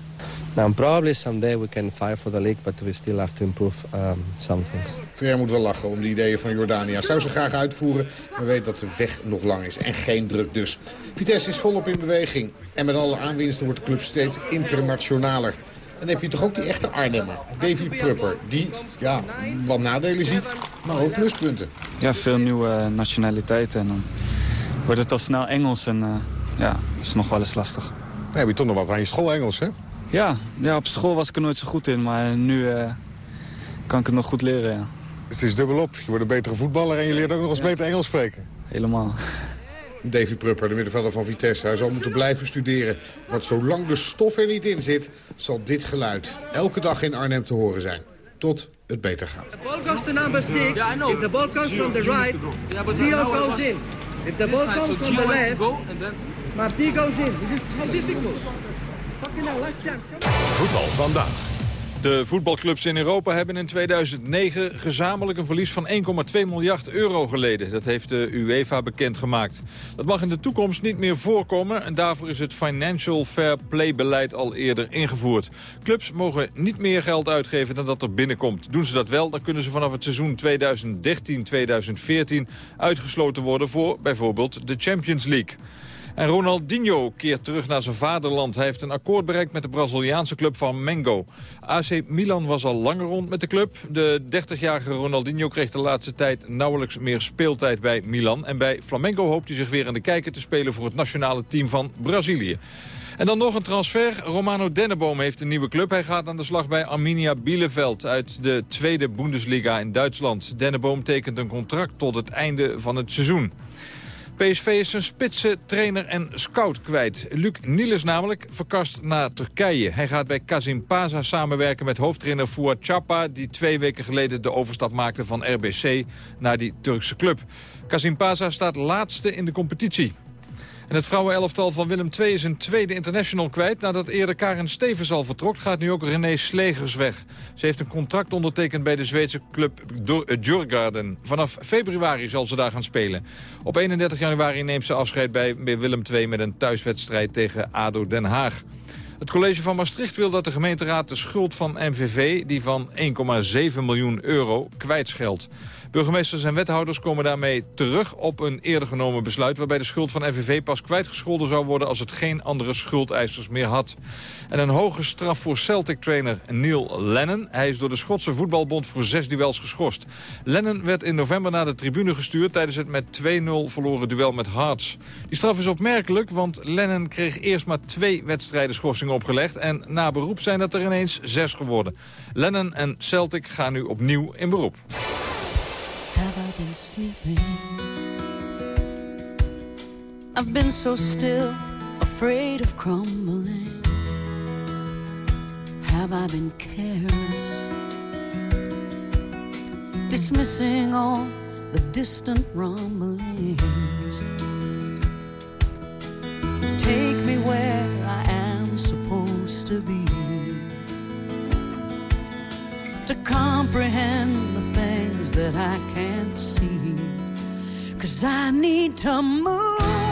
Now, probably someday we can fight for the league, but we still have to improve um, some things. Ver moet wel lachen om de ideeën van Jordania. Zou ze graag uitvoeren, maar weet dat de weg nog lang is en geen druk dus. Vitesse is volop in beweging en met alle aanwinsten wordt de club steeds internationaler. En dan heb je toch ook die echte Arnhemmer, Davy Prupper, die ja, wat nadelen ziet, maar ook pluspunten. Ja, veel nieuwe nationaliteiten en dan wordt het al snel Engels en... Uh ja, dat is nog wel eens lastig. Dan heb je toch nog wat aan je school Engels, hè? Ja, ja, op school was ik er nooit zo goed in, maar nu uh, kan ik het nog goed leren, ja. Dus het is dubbelop. Je wordt een betere voetballer en je leert ook nog eens ja. beter Engels spreken. Helemaal. Davy Prupper, de middenvelder van Vitesse. Hij zal moeten blijven studeren. Want zolang de stof er niet in zit, zal dit geluid elke dag in Arnhem te horen zijn. Tot het beter gaat. The ball goes to number six. Yeah, If the ball comes from the right, Gio goes in. If the ball comes from the left, Marti goes in. This is Fucking hell. Voetbal vandaag. De voetbalclubs in Europa hebben in 2009 gezamenlijk een verlies van 1,2 miljard euro geleden. Dat heeft de UEFA bekendgemaakt. Dat mag in de toekomst niet meer voorkomen en daarvoor is het Financial Fair Play beleid al eerder ingevoerd. Clubs mogen niet meer geld uitgeven dan dat er binnenkomt. Doen ze dat wel, dan kunnen ze vanaf het seizoen 2013-2014 uitgesloten worden voor bijvoorbeeld de Champions League. En Ronaldinho keert terug naar zijn vaderland. Hij heeft een akkoord bereikt met de Braziliaanse club van Mengo. AC Milan was al langer rond met de club. De 30-jarige Ronaldinho kreeg de laatste tijd nauwelijks meer speeltijd bij Milan. En bij Flamengo hoopt hij zich weer aan de kijker te spelen voor het nationale team van Brazilië. En dan nog een transfer. Romano Denneboom heeft een nieuwe club. Hij gaat aan de slag bij Arminia Bielefeld uit de tweede Bundesliga in Duitsland. Denneboom tekent een contract tot het einde van het seizoen. PSV is zijn spitse trainer en scout kwijt. Luc Niels namelijk verkast naar Turkije. Hij gaat bij Kazim Paza samenwerken met hoofdtrainer Fouad Chapa... die twee weken geleden de overstap maakte van RBC naar die Turkse club. Kazim Paza staat laatste in de competitie. Het vrouwenelftal van Willem II is een tweede international kwijt. Nadat eerder Karen Stevens al vertrok, gaat nu ook René Slegers weg. Ze heeft een contract ondertekend bij de Zweedse club Djurgården. Vanaf februari zal ze daar gaan spelen. Op 31 januari neemt ze afscheid bij Willem II met een thuiswedstrijd tegen ADO Den Haag. Het college van Maastricht wil dat de gemeenteraad de schuld van MVV... die van 1,7 miljoen euro kwijtscheldt. Burgemeesters en wethouders komen daarmee terug op een eerder genomen besluit... waarbij de schuld van FVV pas kwijtgescholden zou worden... als het geen andere schuldeisers meer had. En een hoge straf voor Celtic-trainer Neil Lennon. Hij is door de Schotse voetbalbond voor zes duels geschorst. Lennon werd in november naar de tribune gestuurd... tijdens het met 2-0 verloren duel met Hearts. Die straf is opmerkelijk, want Lennon kreeg eerst maar twee wedstrijden schorsing opgelegd... en na beroep zijn dat er ineens zes geworden. Lennon en Celtic gaan nu opnieuw in beroep. Have I been sleeping? I've been so still, afraid of crumbling. Have I been careless? Dismissing all the distant rumblings. Take me where I am supposed to be. To comprehend things that I can't see. Cause I need to move.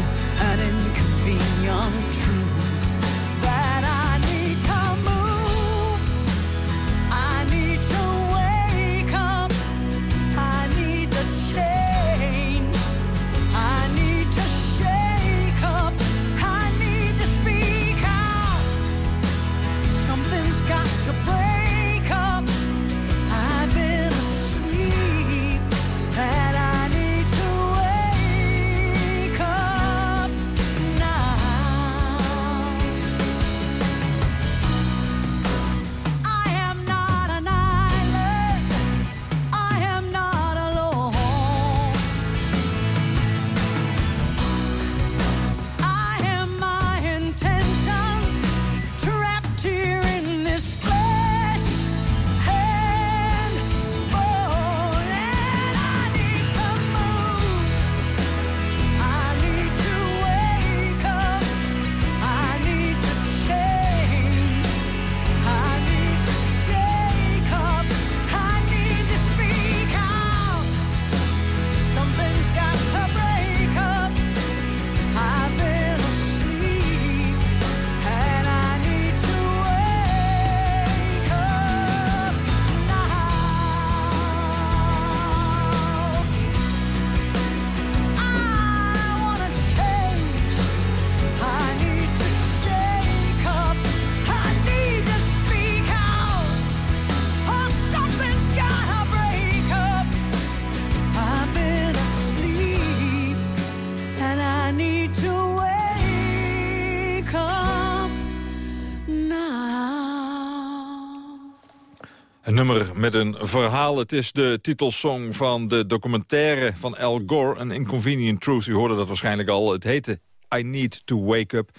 inconvenient nummer met een verhaal. Het is de titelsong van de documentaire van Al Gore, An Inconvenient Truth. U hoorde dat waarschijnlijk al. Het heette I Need to Wake Up.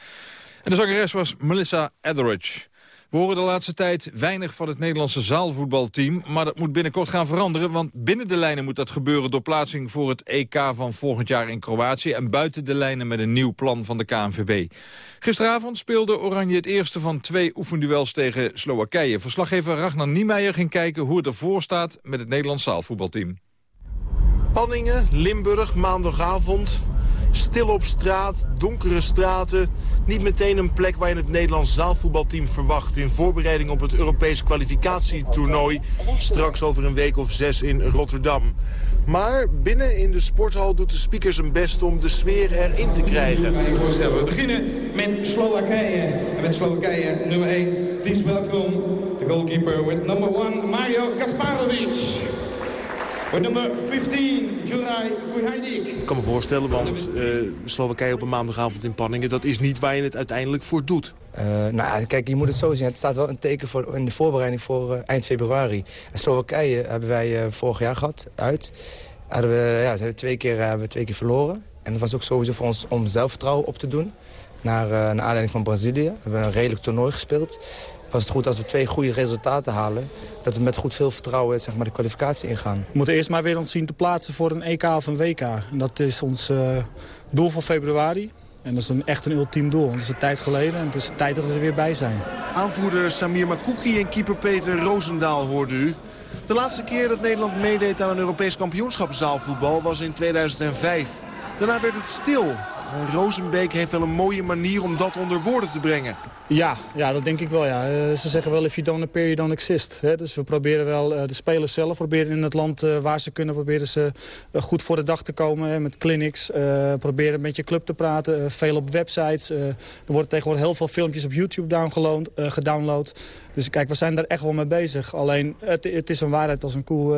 En de zangeres was Melissa Etheridge. We horen de laatste tijd weinig van het Nederlandse zaalvoetbalteam. Maar dat moet binnenkort gaan veranderen. Want binnen de lijnen moet dat gebeuren door plaatsing voor het EK van volgend jaar in Kroatië. En buiten de lijnen met een nieuw plan van de KNVB. Gisteravond speelde Oranje het eerste van twee oefenduels tegen Slowakije. Verslaggever Ragnar Niemeyer ging kijken hoe het ervoor staat met het Nederlands zaalvoetbalteam. Panningen, Limburg, maandagavond. Stil op straat, donkere straten. Niet meteen een plek waar je het Nederlands zaalvoetbalteam verwacht... in voorbereiding op het Europees kwalificatietoernooi... straks over een week of zes in Rotterdam. Maar binnen in de sporthal doet de speaker zijn best om de sfeer erin te krijgen. We beginnen met Slowakije. En met Slowakije nummer 1. Please welcome the goalkeeper with number 1, Mario Kasparovic. With number 15, Juraj Guhajdik. Ik kan me voorstellen, want eh, Slowakije op een maandagavond in Panningen... dat is niet waar je het uiteindelijk voor doet. Uh, nou ja, kijk, je moet het zo zien. Het staat wel een teken voor, in de voorbereiding voor uh, eind februari. En Slowakije hebben wij uh, vorig jaar gehad, uit. Hadden we, ja, ze hebben twee keer, hebben we twee keer verloren. En dat was ook sowieso voor ons om zelfvertrouwen op te doen. Naar, naar aanleiding van Brazilië. We hebben een redelijk toernooi gespeeld was het goed als we twee goede resultaten halen... dat we met goed veel vertrouwen zeg maar, de kwalificatie ingaan. We moeten eerst maar weer ons zien te plaatsen voor een EK of een WK. En dat is ons uh, doel van februari. En dat is een, echt een ultiem doel. Want het is een tijd geleden en het is tijd dat we er weer bij zijn. Aanvoerder Samir Makouki en keeper Peter Roosendaal hoorde u. De laatste keer dat Nederland meedeed aan een Europees kampioenschap zaalvoetbal was in 2005. Daarna werd het stil. En Rozenbeek heeft wel een mooie manier om dat onder woorden te brengen. Ja, ja, dat denk ik wel. Ja. Uh, ze zeggen wel, if you don't appear, you don't exist. Dus we proberen wel, uh, de spelers zelf proberen in het land waar ze kunnen... proberen ze goed voor de dag te komen met clinics. proberen met je club te praten, veel op websites. er worden tegenwoordig heel veel filmpjes op YouTube download, gedownload. Dus kijk, we zijn daar echt wel mee bezig. Alleen, het, het is een waarheid als een koe.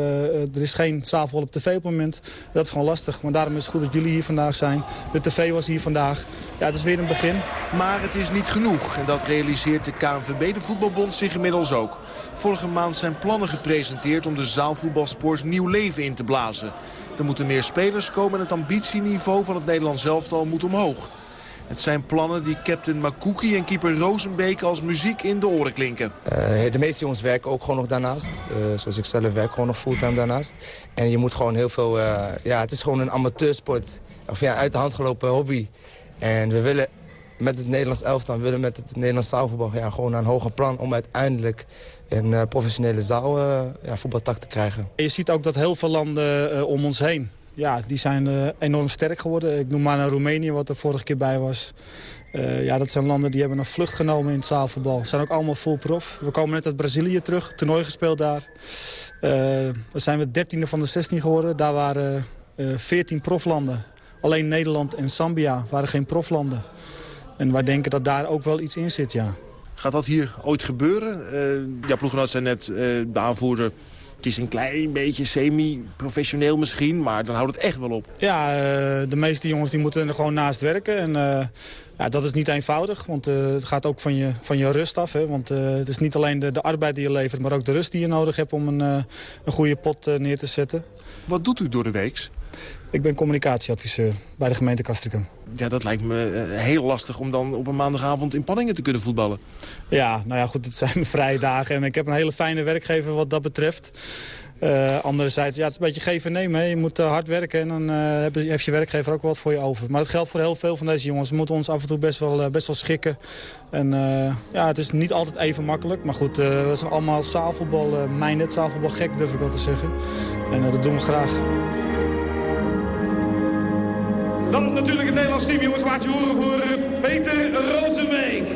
er is geen zaalvol op tv op het moment. Dat is gewoon lastig. Maar daarom is het goed dat jullie hier vandaag zijn. De tv was hier vandaag. Ja, het is weer een begin. Maar het is niet genoeg. En dat realiseert de KNVB, de voetbalbond, zich inmiddels ook. Vorige maand zijn plannen gepresenteerd om de zaalvoetbalsport nieuw leven in te blazen. Er moeten meer spelers komen en het ambitieniveau van het Nederlands elftal moet omhoog. Het zijn plannen die captain Makuki en keeper Rozenbeek als muziek in de oren klinken. Uh, de meeste jongens werken ook gewoon nog daarnaast. Uh, zoals ik zelf werk gewoon nog fulltime daarnaast. En je moet gewoon heel veel... Uh, ja, het is gewoon een amateursport. Of ja, uit de hand gelopen hobby. En we willen met het Nederlands elftal willen met het Nederlands zaalvoetbal ja, gewoon naar een hoger plan... om uiteindelijk een uh, professionele zaalvoetbaltak uh, ja, te krijgen. Je ziet ook dat heel veel landen uh, om ons heen... Ja, die zijn enorm sterk geworden. Ik noem maar naar Roemenië, wat er vorige keer bij was. ja, dat zijn landen die hebben een vlucht genomen in het zaalvoetbal. Ze zijn ook allemaal full prof. We komen net uit Brazilië terug, toernooi gespeeld daar. dan zijn we dertiende van de 16 geworden. Daar waren 14 proflanden. Alleen Nederland en Zambia waren geen proflanden. En wij denken dat daar ook wel iets in zit, ja. Gaat dat hier ooit gebeuren? Uh, ja, ploeggenoot zei net, uh, de aanvoerder... Het is een klein beetje semi-professioneel misschien, maar dan houdt het echt wel op. Ja, uh, de meeste jongens die moeten er gewoon naast werken. En ja, dat is niet eenvoudig, want het gaat ook van je, van je rust af. Hè? Want het is niet alleen de, de arbeid die je levert, maar ook de rust die je nodig hebt om een, een goede pot neer te zetten. Wat doet u door de weeks? Ik ben communicatieadviseur bij de gemeente Castricum. Ja, dat lijkt me heel lastig om dan op een maandagavond in Panningen te kunnen voetballen. Ja, nou ja, goed, het zijn mijn vrije dagen en ik heb een hele fijne werkgever wat dat betreft. Uh, anderzijds, ja, het is een beetje geven en nemen. Hè. Je moet uh, hard werken en dan uh, heeft je werkgever ook wat voor je over. Maar dat geldt voor heel veel van deze jongens. We moeten ons af en toe best wel, best wel schikken. En ja, het is niet altijd even makkelijk. Maar goed, we zijn allemaal zaalvoetbal, mijn net zaalvoetbal gek durf ik wel te zeggen. En dat doen we graag. Dan natuurlijk het Nederlands team, jongens. Laat je horen voor Peter Rozenbeek.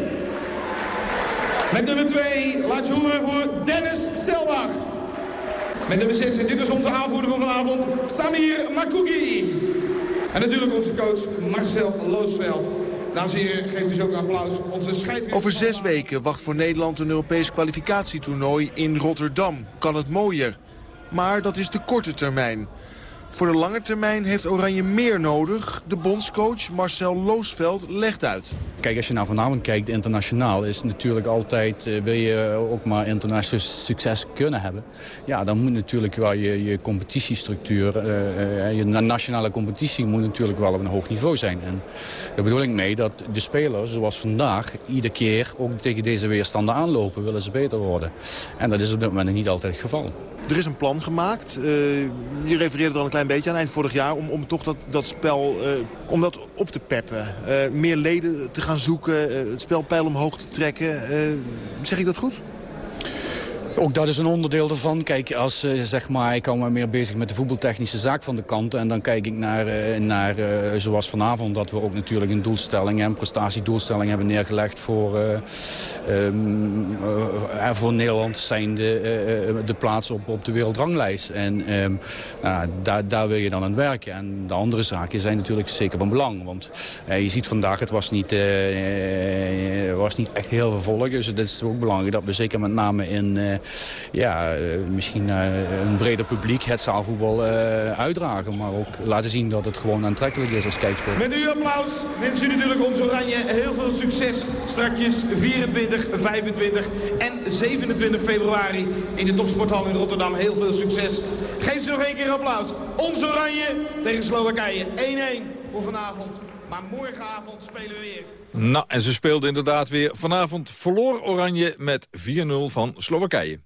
Met nummer 2 laat je horen voor Dennis Selbach. Met nummer 6, en dit is onze aanvoerder van vanavond, Samir Makougi. En natuurlijk onze coach Marcel Loosveld. Dames en heren, geef dus ook een applaus. Onze scheidsrechter... Over zes weken wacht voor Nederland een Europees kwalificatietoernooi in Rotterdam. Kan het mooier. Maar dat is de korte termijn. Voor de lange termijn heeft Oranje meer nodig. De bondscoach Marcel Loosveld legt uit. Kijk, als je nou vanavond kijkt internationaal... is natuurlijk altijd, uh, wil je ook maar internationaal succes kunnen hebben... ja, dan moet natuurlijk wel je, je competitiestructuur... Uh, je nationale competitie moet natuurlijk wel op een hoog niveau zijn. En daar bedoel ik mee dat de spelers, zoals vandaag... iedere keer ook tegen deze weerstanden aanlopen, willen ze beter worden. En dat is op dit moment niet altijd het geval. Er is een plan gemaakt. Uh, je refereerde er al een klein beetje aan eind vorig jaar... om, om toch dat, dat spel uh, om dat op te peppen. Uh, meer leden te gaan zoeken, het spel pijl omhoog te trekken. zeg ik dat goed? Ook dat is een onderdeel ervan. Kijk, als, uh, zeg maar, ik hou me meer bezig met de voetbaltechnische zaak van de kant. En dan kijk ik naar, uh, naar uh, zoals vanavond, dat we ook natuurlijk een doelstelling en prestatiedoelstelling hebben neergelegd voor, um, voor Nederland zijnde de plaats op, op de wereldranglijst. En um, nou, daar, daar wil je dan aan werken. En de andere zaken zijn natuurlijk zeker van belang. Want je ziet vandaag, het was niet, was niet echt heel veel volk. Dus het is ook belangrijk dat we zeker met name in ja, eh, misschien naar een breder publiek het zaalvoetbal eh, uitdragen. Maar ook laten zien dat het gewoon aantrekkelijk is als kijksport. Met uw applaus wensen u natuurlijk ons Oranje heel veel succes. Strakjes 24, 25 en 27 februari in de Topsporthal in Rotterdam. Heel veel succes. Geef ze nog één keer applaus. Ons Oranje tegen Slowakije. 1-1 voor vanavond. Maar morgenavond spelen we weer. Nou, en ze speelden inderdaad weer. Vanavond verloor Oranje met 4-0 van Slowakije.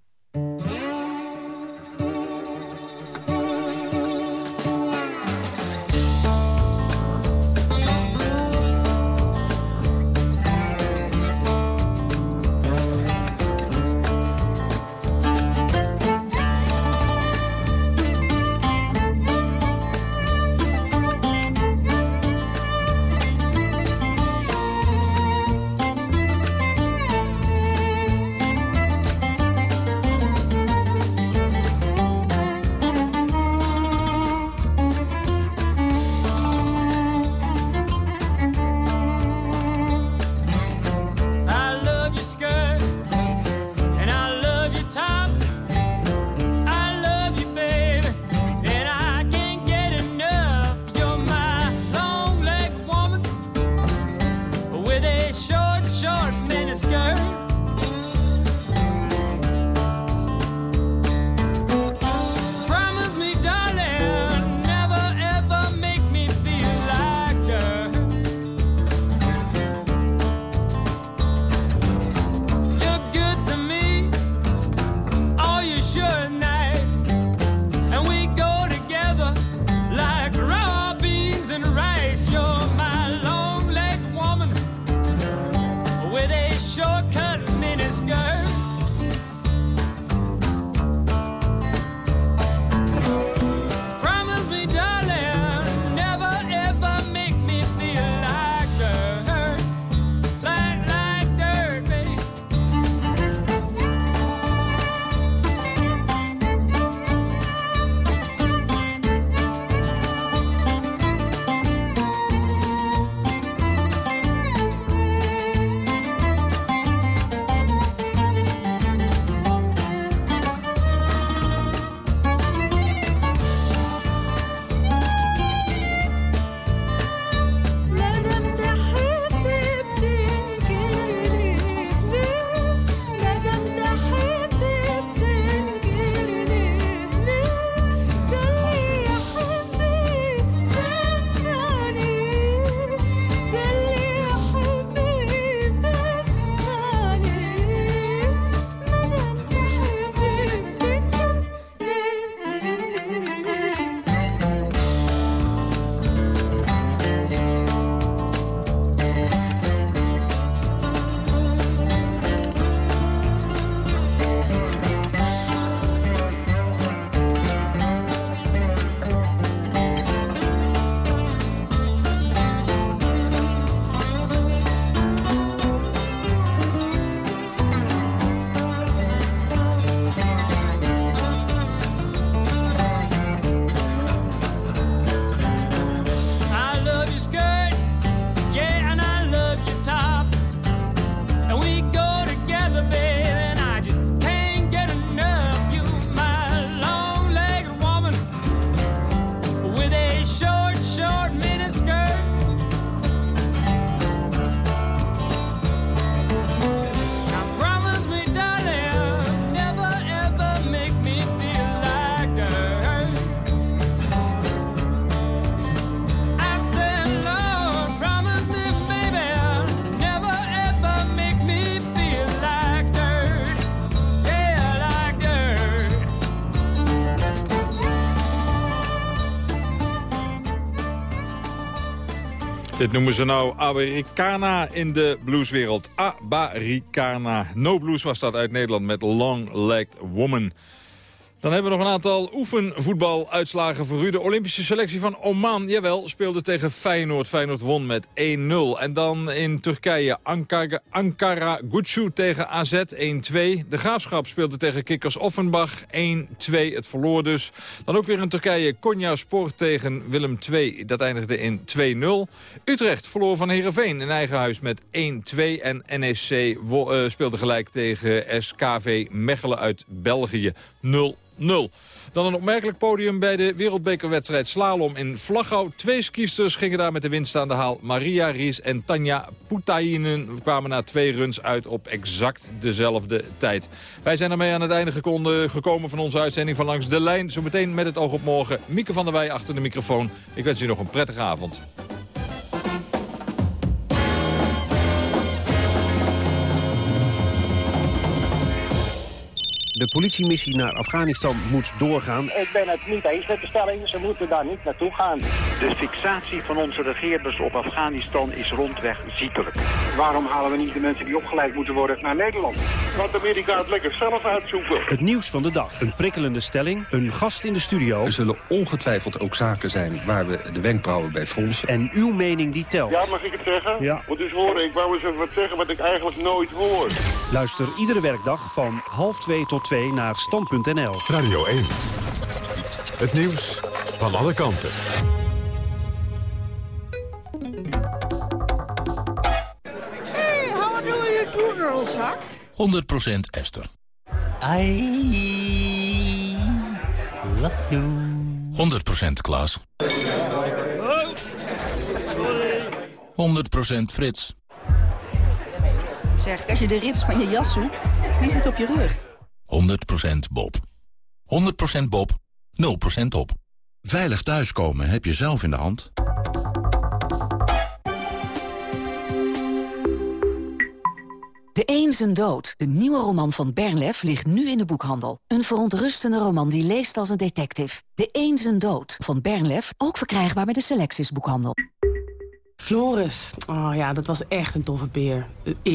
Dit noemen ze nou Americana in de blueswereld. Abaricana. No Blues was dat uit Nederland met Long Legged Woman. Dan hebben we nog een aantal oefenvoetbaluitslagen voor u. De Olympische selectie van Oman, jawel, speelde tegen Feyenoord. Feyenoord won met 1-0. En dan in Turkije Ankara, Ankara Gucci tegen AZ 1-2. De Graafschap speelde tegen Kickers Offenbach 1-2. Het verloor dus. Dan ook weer in Turkije Konya Sport tegen Willem 2. Dat eindigde in 2-0. Utrecht verloor van Heerenveen in eigen huis met 1-2. En NEC eh, speelde gelijk tegen SKV Mechelen uit België 0 0. Dan een opmerkelijk podium bij de wereldbekerwedstrijd Slalom in Vlagau. Twee skiesters gingen daar met de winst aan de haal. Maria Ries en Tanja Poutainen kwamen na twee runs uit op exact dezelfde tijd. Wij zijn ermee aan het einde gekomen, gekomen van onze uitzending van Langs de Lijn. Zometeen met het oog op morgen. Mieke van der Wij achter de microfoon. Ik wens u nog een prettige avond. De politiemissie naar Afghanistan moet doorgaan. Ik ben het niet eens met de stelling. Ze moeten daar niet naartoe gaan. De fixatie van onze regeerders op Afghanistan is rondweg ziekelijk. Waarom halen we niet de mensen die opgeleid moeten worden naar Nederland? Want Amerika het lekker zelf uitzoeken. Het nieuws van de dag. Een prikkelende stelling. Een gast in de studio. Er zullen ongetwijfeld ook zaken zijn waar we de wenkbrauwen bij fronsen. En uw mening die telt. Ja, mag ik het zeggen? Ja. Want dus horen, ik wou eens even wat zeggen wat ik eigenlijk nooit hoor. Luister iedere werkdag van half twee tot twee naar stand.nl. Radio 1. Het nieuws van alle kanten. Hey, how do you do, girlzak? 100% Esther. I love you. 100% Klaas. Oh, sorry. 100% Frits. Zeg, als je de rits van je jas zoekt, die zit op je rug. 100% Bob. 100% Bob. 0% op. Veilig thuiskomen heb je zelf in de hand. De Een zijn dood, de nieuwe roman van Bernlef, ligt nu in de boekhandel. Een verontrustende roman die leest als een detective. De Een zijn dood van Bernlef, ook verkrijgbaar bij de Selectis boekhandel. Floris, oh ja, dat was echt een toffe peer. Eh,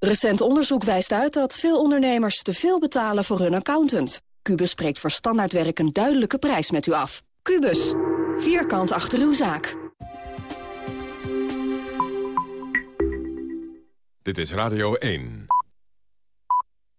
Recent onderzoek wijst uit dat veel ondernemers te veel betalen voor hun accountant. Cubus spreekt voor standaardwerk een duidelijke prijs met u af. Cubus, vierkant achter uw zaak. Dit is Radio 1.